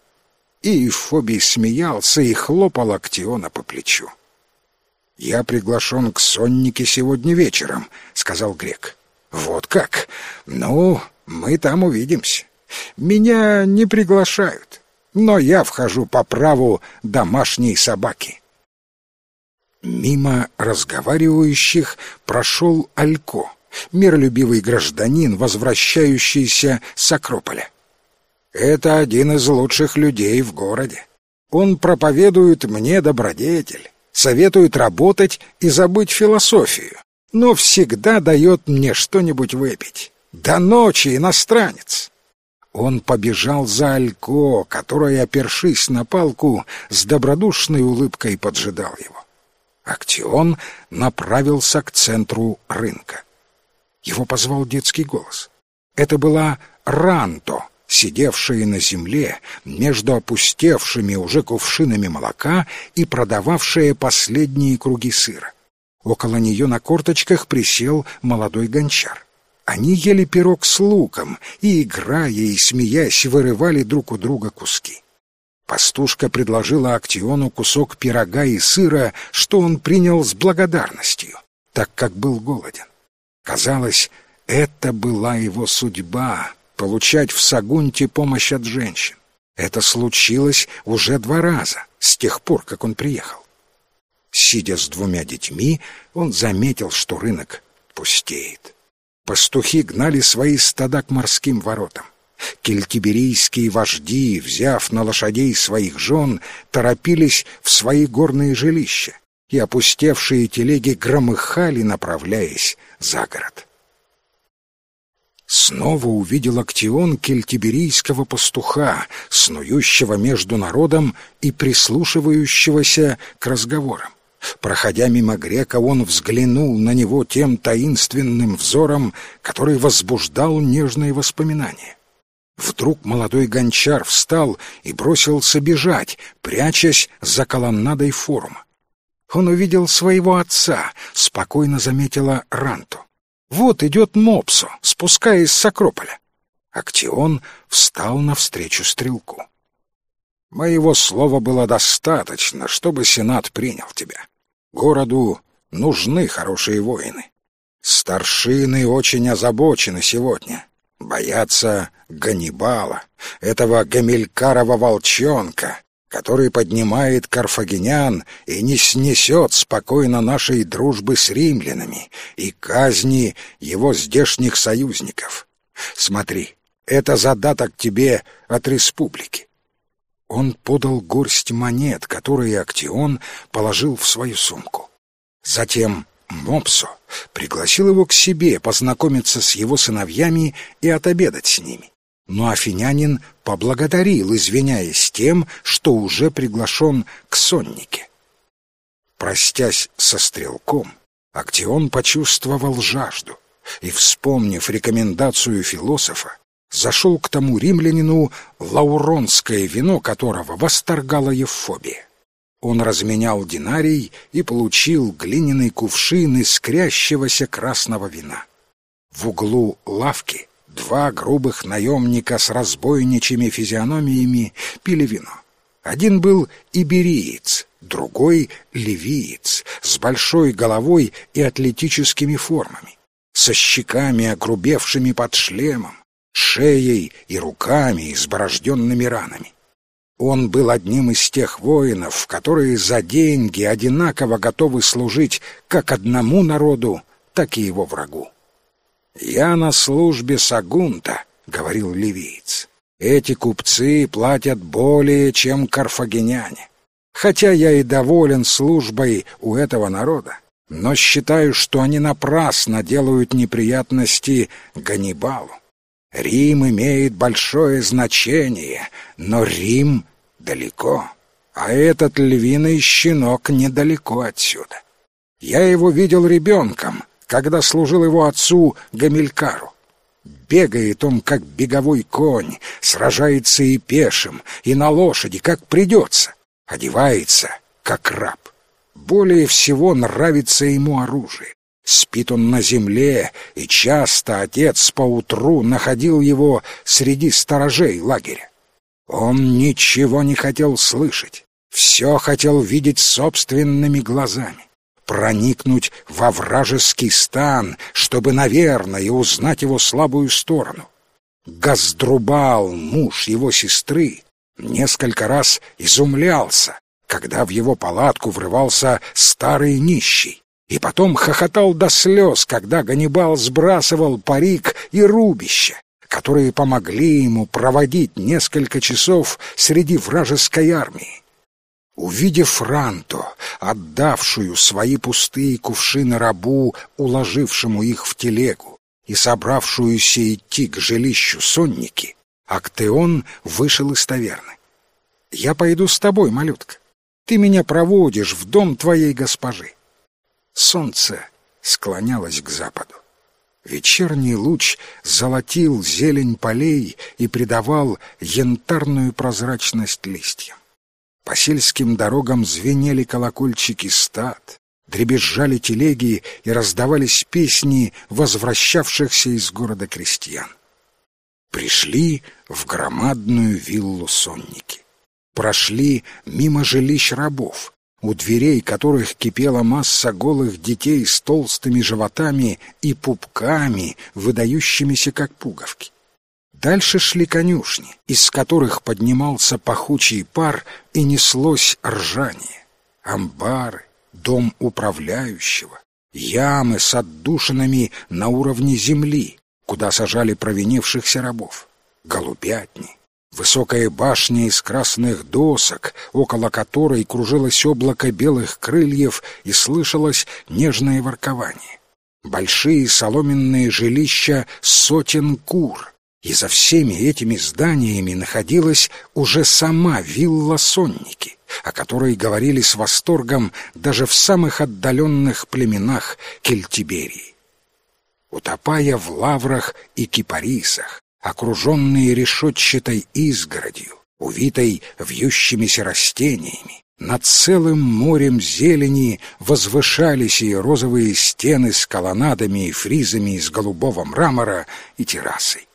И Фобий смеялся и хлопал Актиона по плечу. «Я приглашен к соннике сегодня вечером», — сказал Грек. «Вот как? Ну, мы там увидимся. Меня не приглашают, но я вхожу по праву домашней собаки». Мимо разговаривающих прошел Алько, миролюбивый гражданин, возвращающийся с Акрополя. «Это один из лучших людей в городе. Он проповедует мне добродетель, советует работать и забыть философию, но всегда дает мне что-нибудь выпить. До ночи, иностранец!» Он побежал за Алько, которая, опершись на палку, с добродушной улыбкой поджидал его. Актион направился к центру рынка. Его позвал детский голос. Это была Ранто, сидевшая на земле между опустевшими уже кувшинами молока и продававшая последние круги сыра. Около нее на корточках присел молодой гончар. Они ели пирог с луком и, играя и смеясь, вырывали друг у друга куски. Пастушка предложила Актиону кусок пирога и сыра, что он принял с благодарностью, так как был голоден. Казалось, это была его судьба — получать в Сагунте помощь от женщин. Это случилось уже два раза, с тех пор, как он приехал. Сидя с двумя детьми, он заметил, что рынок пустеет. Пастухи гнали свои стада к морским воротам. Кельтиберийские вожди, взяв на лошадей своих жен, торопились в свои горные жилища, и опустевшие телеги громыхали, направляясь за город. Снова увидел Актион кельтиберийского пастуха, снующего между народом и прислушивающегося к разговорам. Проходя мимо грека, он взглянул на него тем таинственным взором, который возбуждал нежные воспоминания. Вдруг молодой гончар встал и бросился бежать, прячась за колоннадой форума. Он увидел своего отца, спокойно заметила Ранту. Вот идет Мопсо, спускаясь с Акрополя. Актион встал навстречу стрелку. Моего слова было достаточно, чтобы Сенат принял тебя. Городу нужны хорошие воины. Старшины очень озабочены сегодня. Боятся Ганнибала, этого гамилькарова волчонка, который поднимает карфагенян и не снесет спокойно нашей дружбы с римлянами и казни его здешних союзников. Смотри, это задаток тебе от республики. Он подал горсть монет, которые Актион положил в свою сумку. Затем Мопсо пригласил его к себе познакомиться с его сыновьями и отобедать с ними. Но афинянин поблагодарил, извиняясь тем, что уже приглашен к соннике. Простясь со стрелком, Актион почувствовал жажду и, вспомнив рекомендацию философа, зашел к тому римлянину, лауронское вино которого восторгала Евфобия. Он разменял динарий и получил глиняный кувшин искрящегося красного вина. В углу лавки два грубых наемника с разбойничьими физиономиями пили вино. Один был ибериец, другой — ливиец, с большой головой и атлетическими формами, со щеками, огрубевшими под шлемом, шеей и руками, изборожденными ранами. Он был одним из тех воинов, которые за деньги одинаково готовы служить как одному народу, так и его врагу. «Я на службе Сагунта», — говорил ливиец. «Эти купцы платят более, чем карфагеняне. Хотя я и доволен службой у этого народа, но считаю, что они напрасно делают неприятности Ганнибалу. Рим имеет большое значение, но Рим далеко, а этот львиный щенок недалеко отсюда. Я его видел ребенком, когда служил его отцу Гамилькару. Бегает он, как беговой конь, сражается и пешим, и на лошади, как придется, одевается, как раб. Более всего нравится ему оружие. Спит он на земле, и часто отец поутру находил его среди сторожей лагеря. Он ничего не хотел слышать, все хотел видеть собственными глазами, проникнуть во вражеский стан, чтобы, наверное, узнать его слабую сторону. Газдрубал, муж его сестры, несколько раз изумлялся, когда в его палатку врывался старый нищий, и потом хохотал до слез, когда Ганнибал сбрасывал парик и рубище, которые помогли ему проводить несколько часов среди вражеской армии. Увидев Франто, отдавшую свои пустые кувшины рабу, уложившему их в телегу, и собравшуюся идти к жилищу сонники, Актеон вышел из таверны. «Я пойду с тобой, малютка. Ты меня проводишь в дом твоей госпожи. Солнце склонялось к западу. Вечерний луч золотил зелень полей и придавал янтарную прозрачность листьям. По сельским дорогам звенели колокольчики стад, дребезжали телеги и раздавались песни возвращавшихся из города крестьян. Пришли в громадную виллу сонники. Прошли мимо жилищ рабов, у дверей которых кипела масса голых детей с толстыми животами и пупками, выдающимися как пуговки. Дальше шли конюшни, из которых поднимался пахучий пар и неслось ржание. Амбары, дом управляющего, ямы с отдушинами на уровне земли, куда сажали провинившихся рабов, голубятни, Высокая башня из красных досок, около которой кружилось облако белых крыльев и слышалось нежное воркование. Большие соломенные жилища сотен кур и за всеми этими зданиями находилась уже сама вилла Сонники, о которой говорили с восторгом даже в самых отдаленных племенах Кельтиберии. Утопая в лаврах и кипарисах, окруженные решетчатой изгородью, увитой вьющимися растениями, над целым морем зелени возвышались и розовые стены с колоннадами и фризами из голубого мрамора и террасой.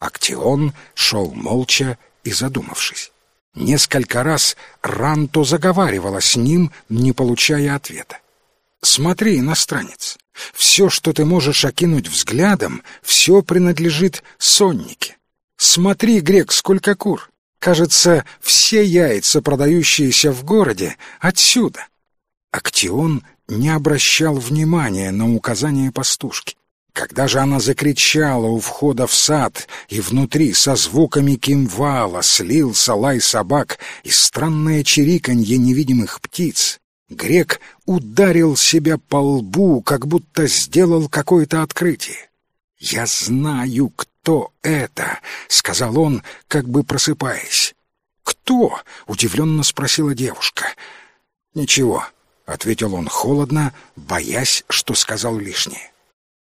Актион шел молча и задумавшись. Несколько раз Ранто заговаривала с ним, не получая ответа. «Смотри, иностранец, все, что ты можешь окинуть взглядом, все принадлежит соннике. Смотри, грек, сколько кур! Кажется, все яйца, продающиеся в городе, отсюда». Актион не обращал внимания на указания пастушки. Когда же она закричала у входа в сад, и внутри со звуками кимвала слился лай собак и странное чириканье невидимых птиц, грек ударил себя по лбу, как будто сделал какое-то открытие. «Я знаю, кто это», — сказал он, как бы просыпаясь. «Кто?» — удивленно спросила девушка. «Ничего», — ответил он холодно, боясь, что сказал лишнее.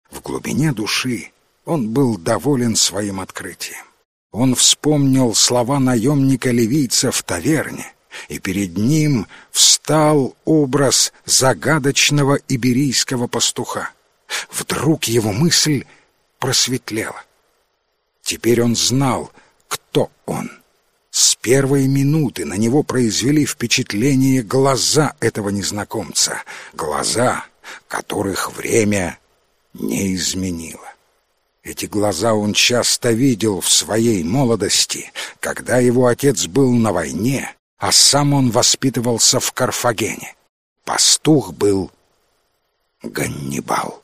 В глубине души он был доволен своим открытием. Он вспомнил слова наемника-ливийца в таверне, и перед ним встал образ загадочного иберийского пастуха. Вдруг его мысль просветлела. Теперь он знал, кто он. С первой минуты на него произвели впечатление глаза этого незнакомца, глаза, которых время не изменила. Эти глаза он часто видел в своей молодости, когда его отец был на войне, а сам он воспитывался в Карфагене. Пастух был Ганнибал.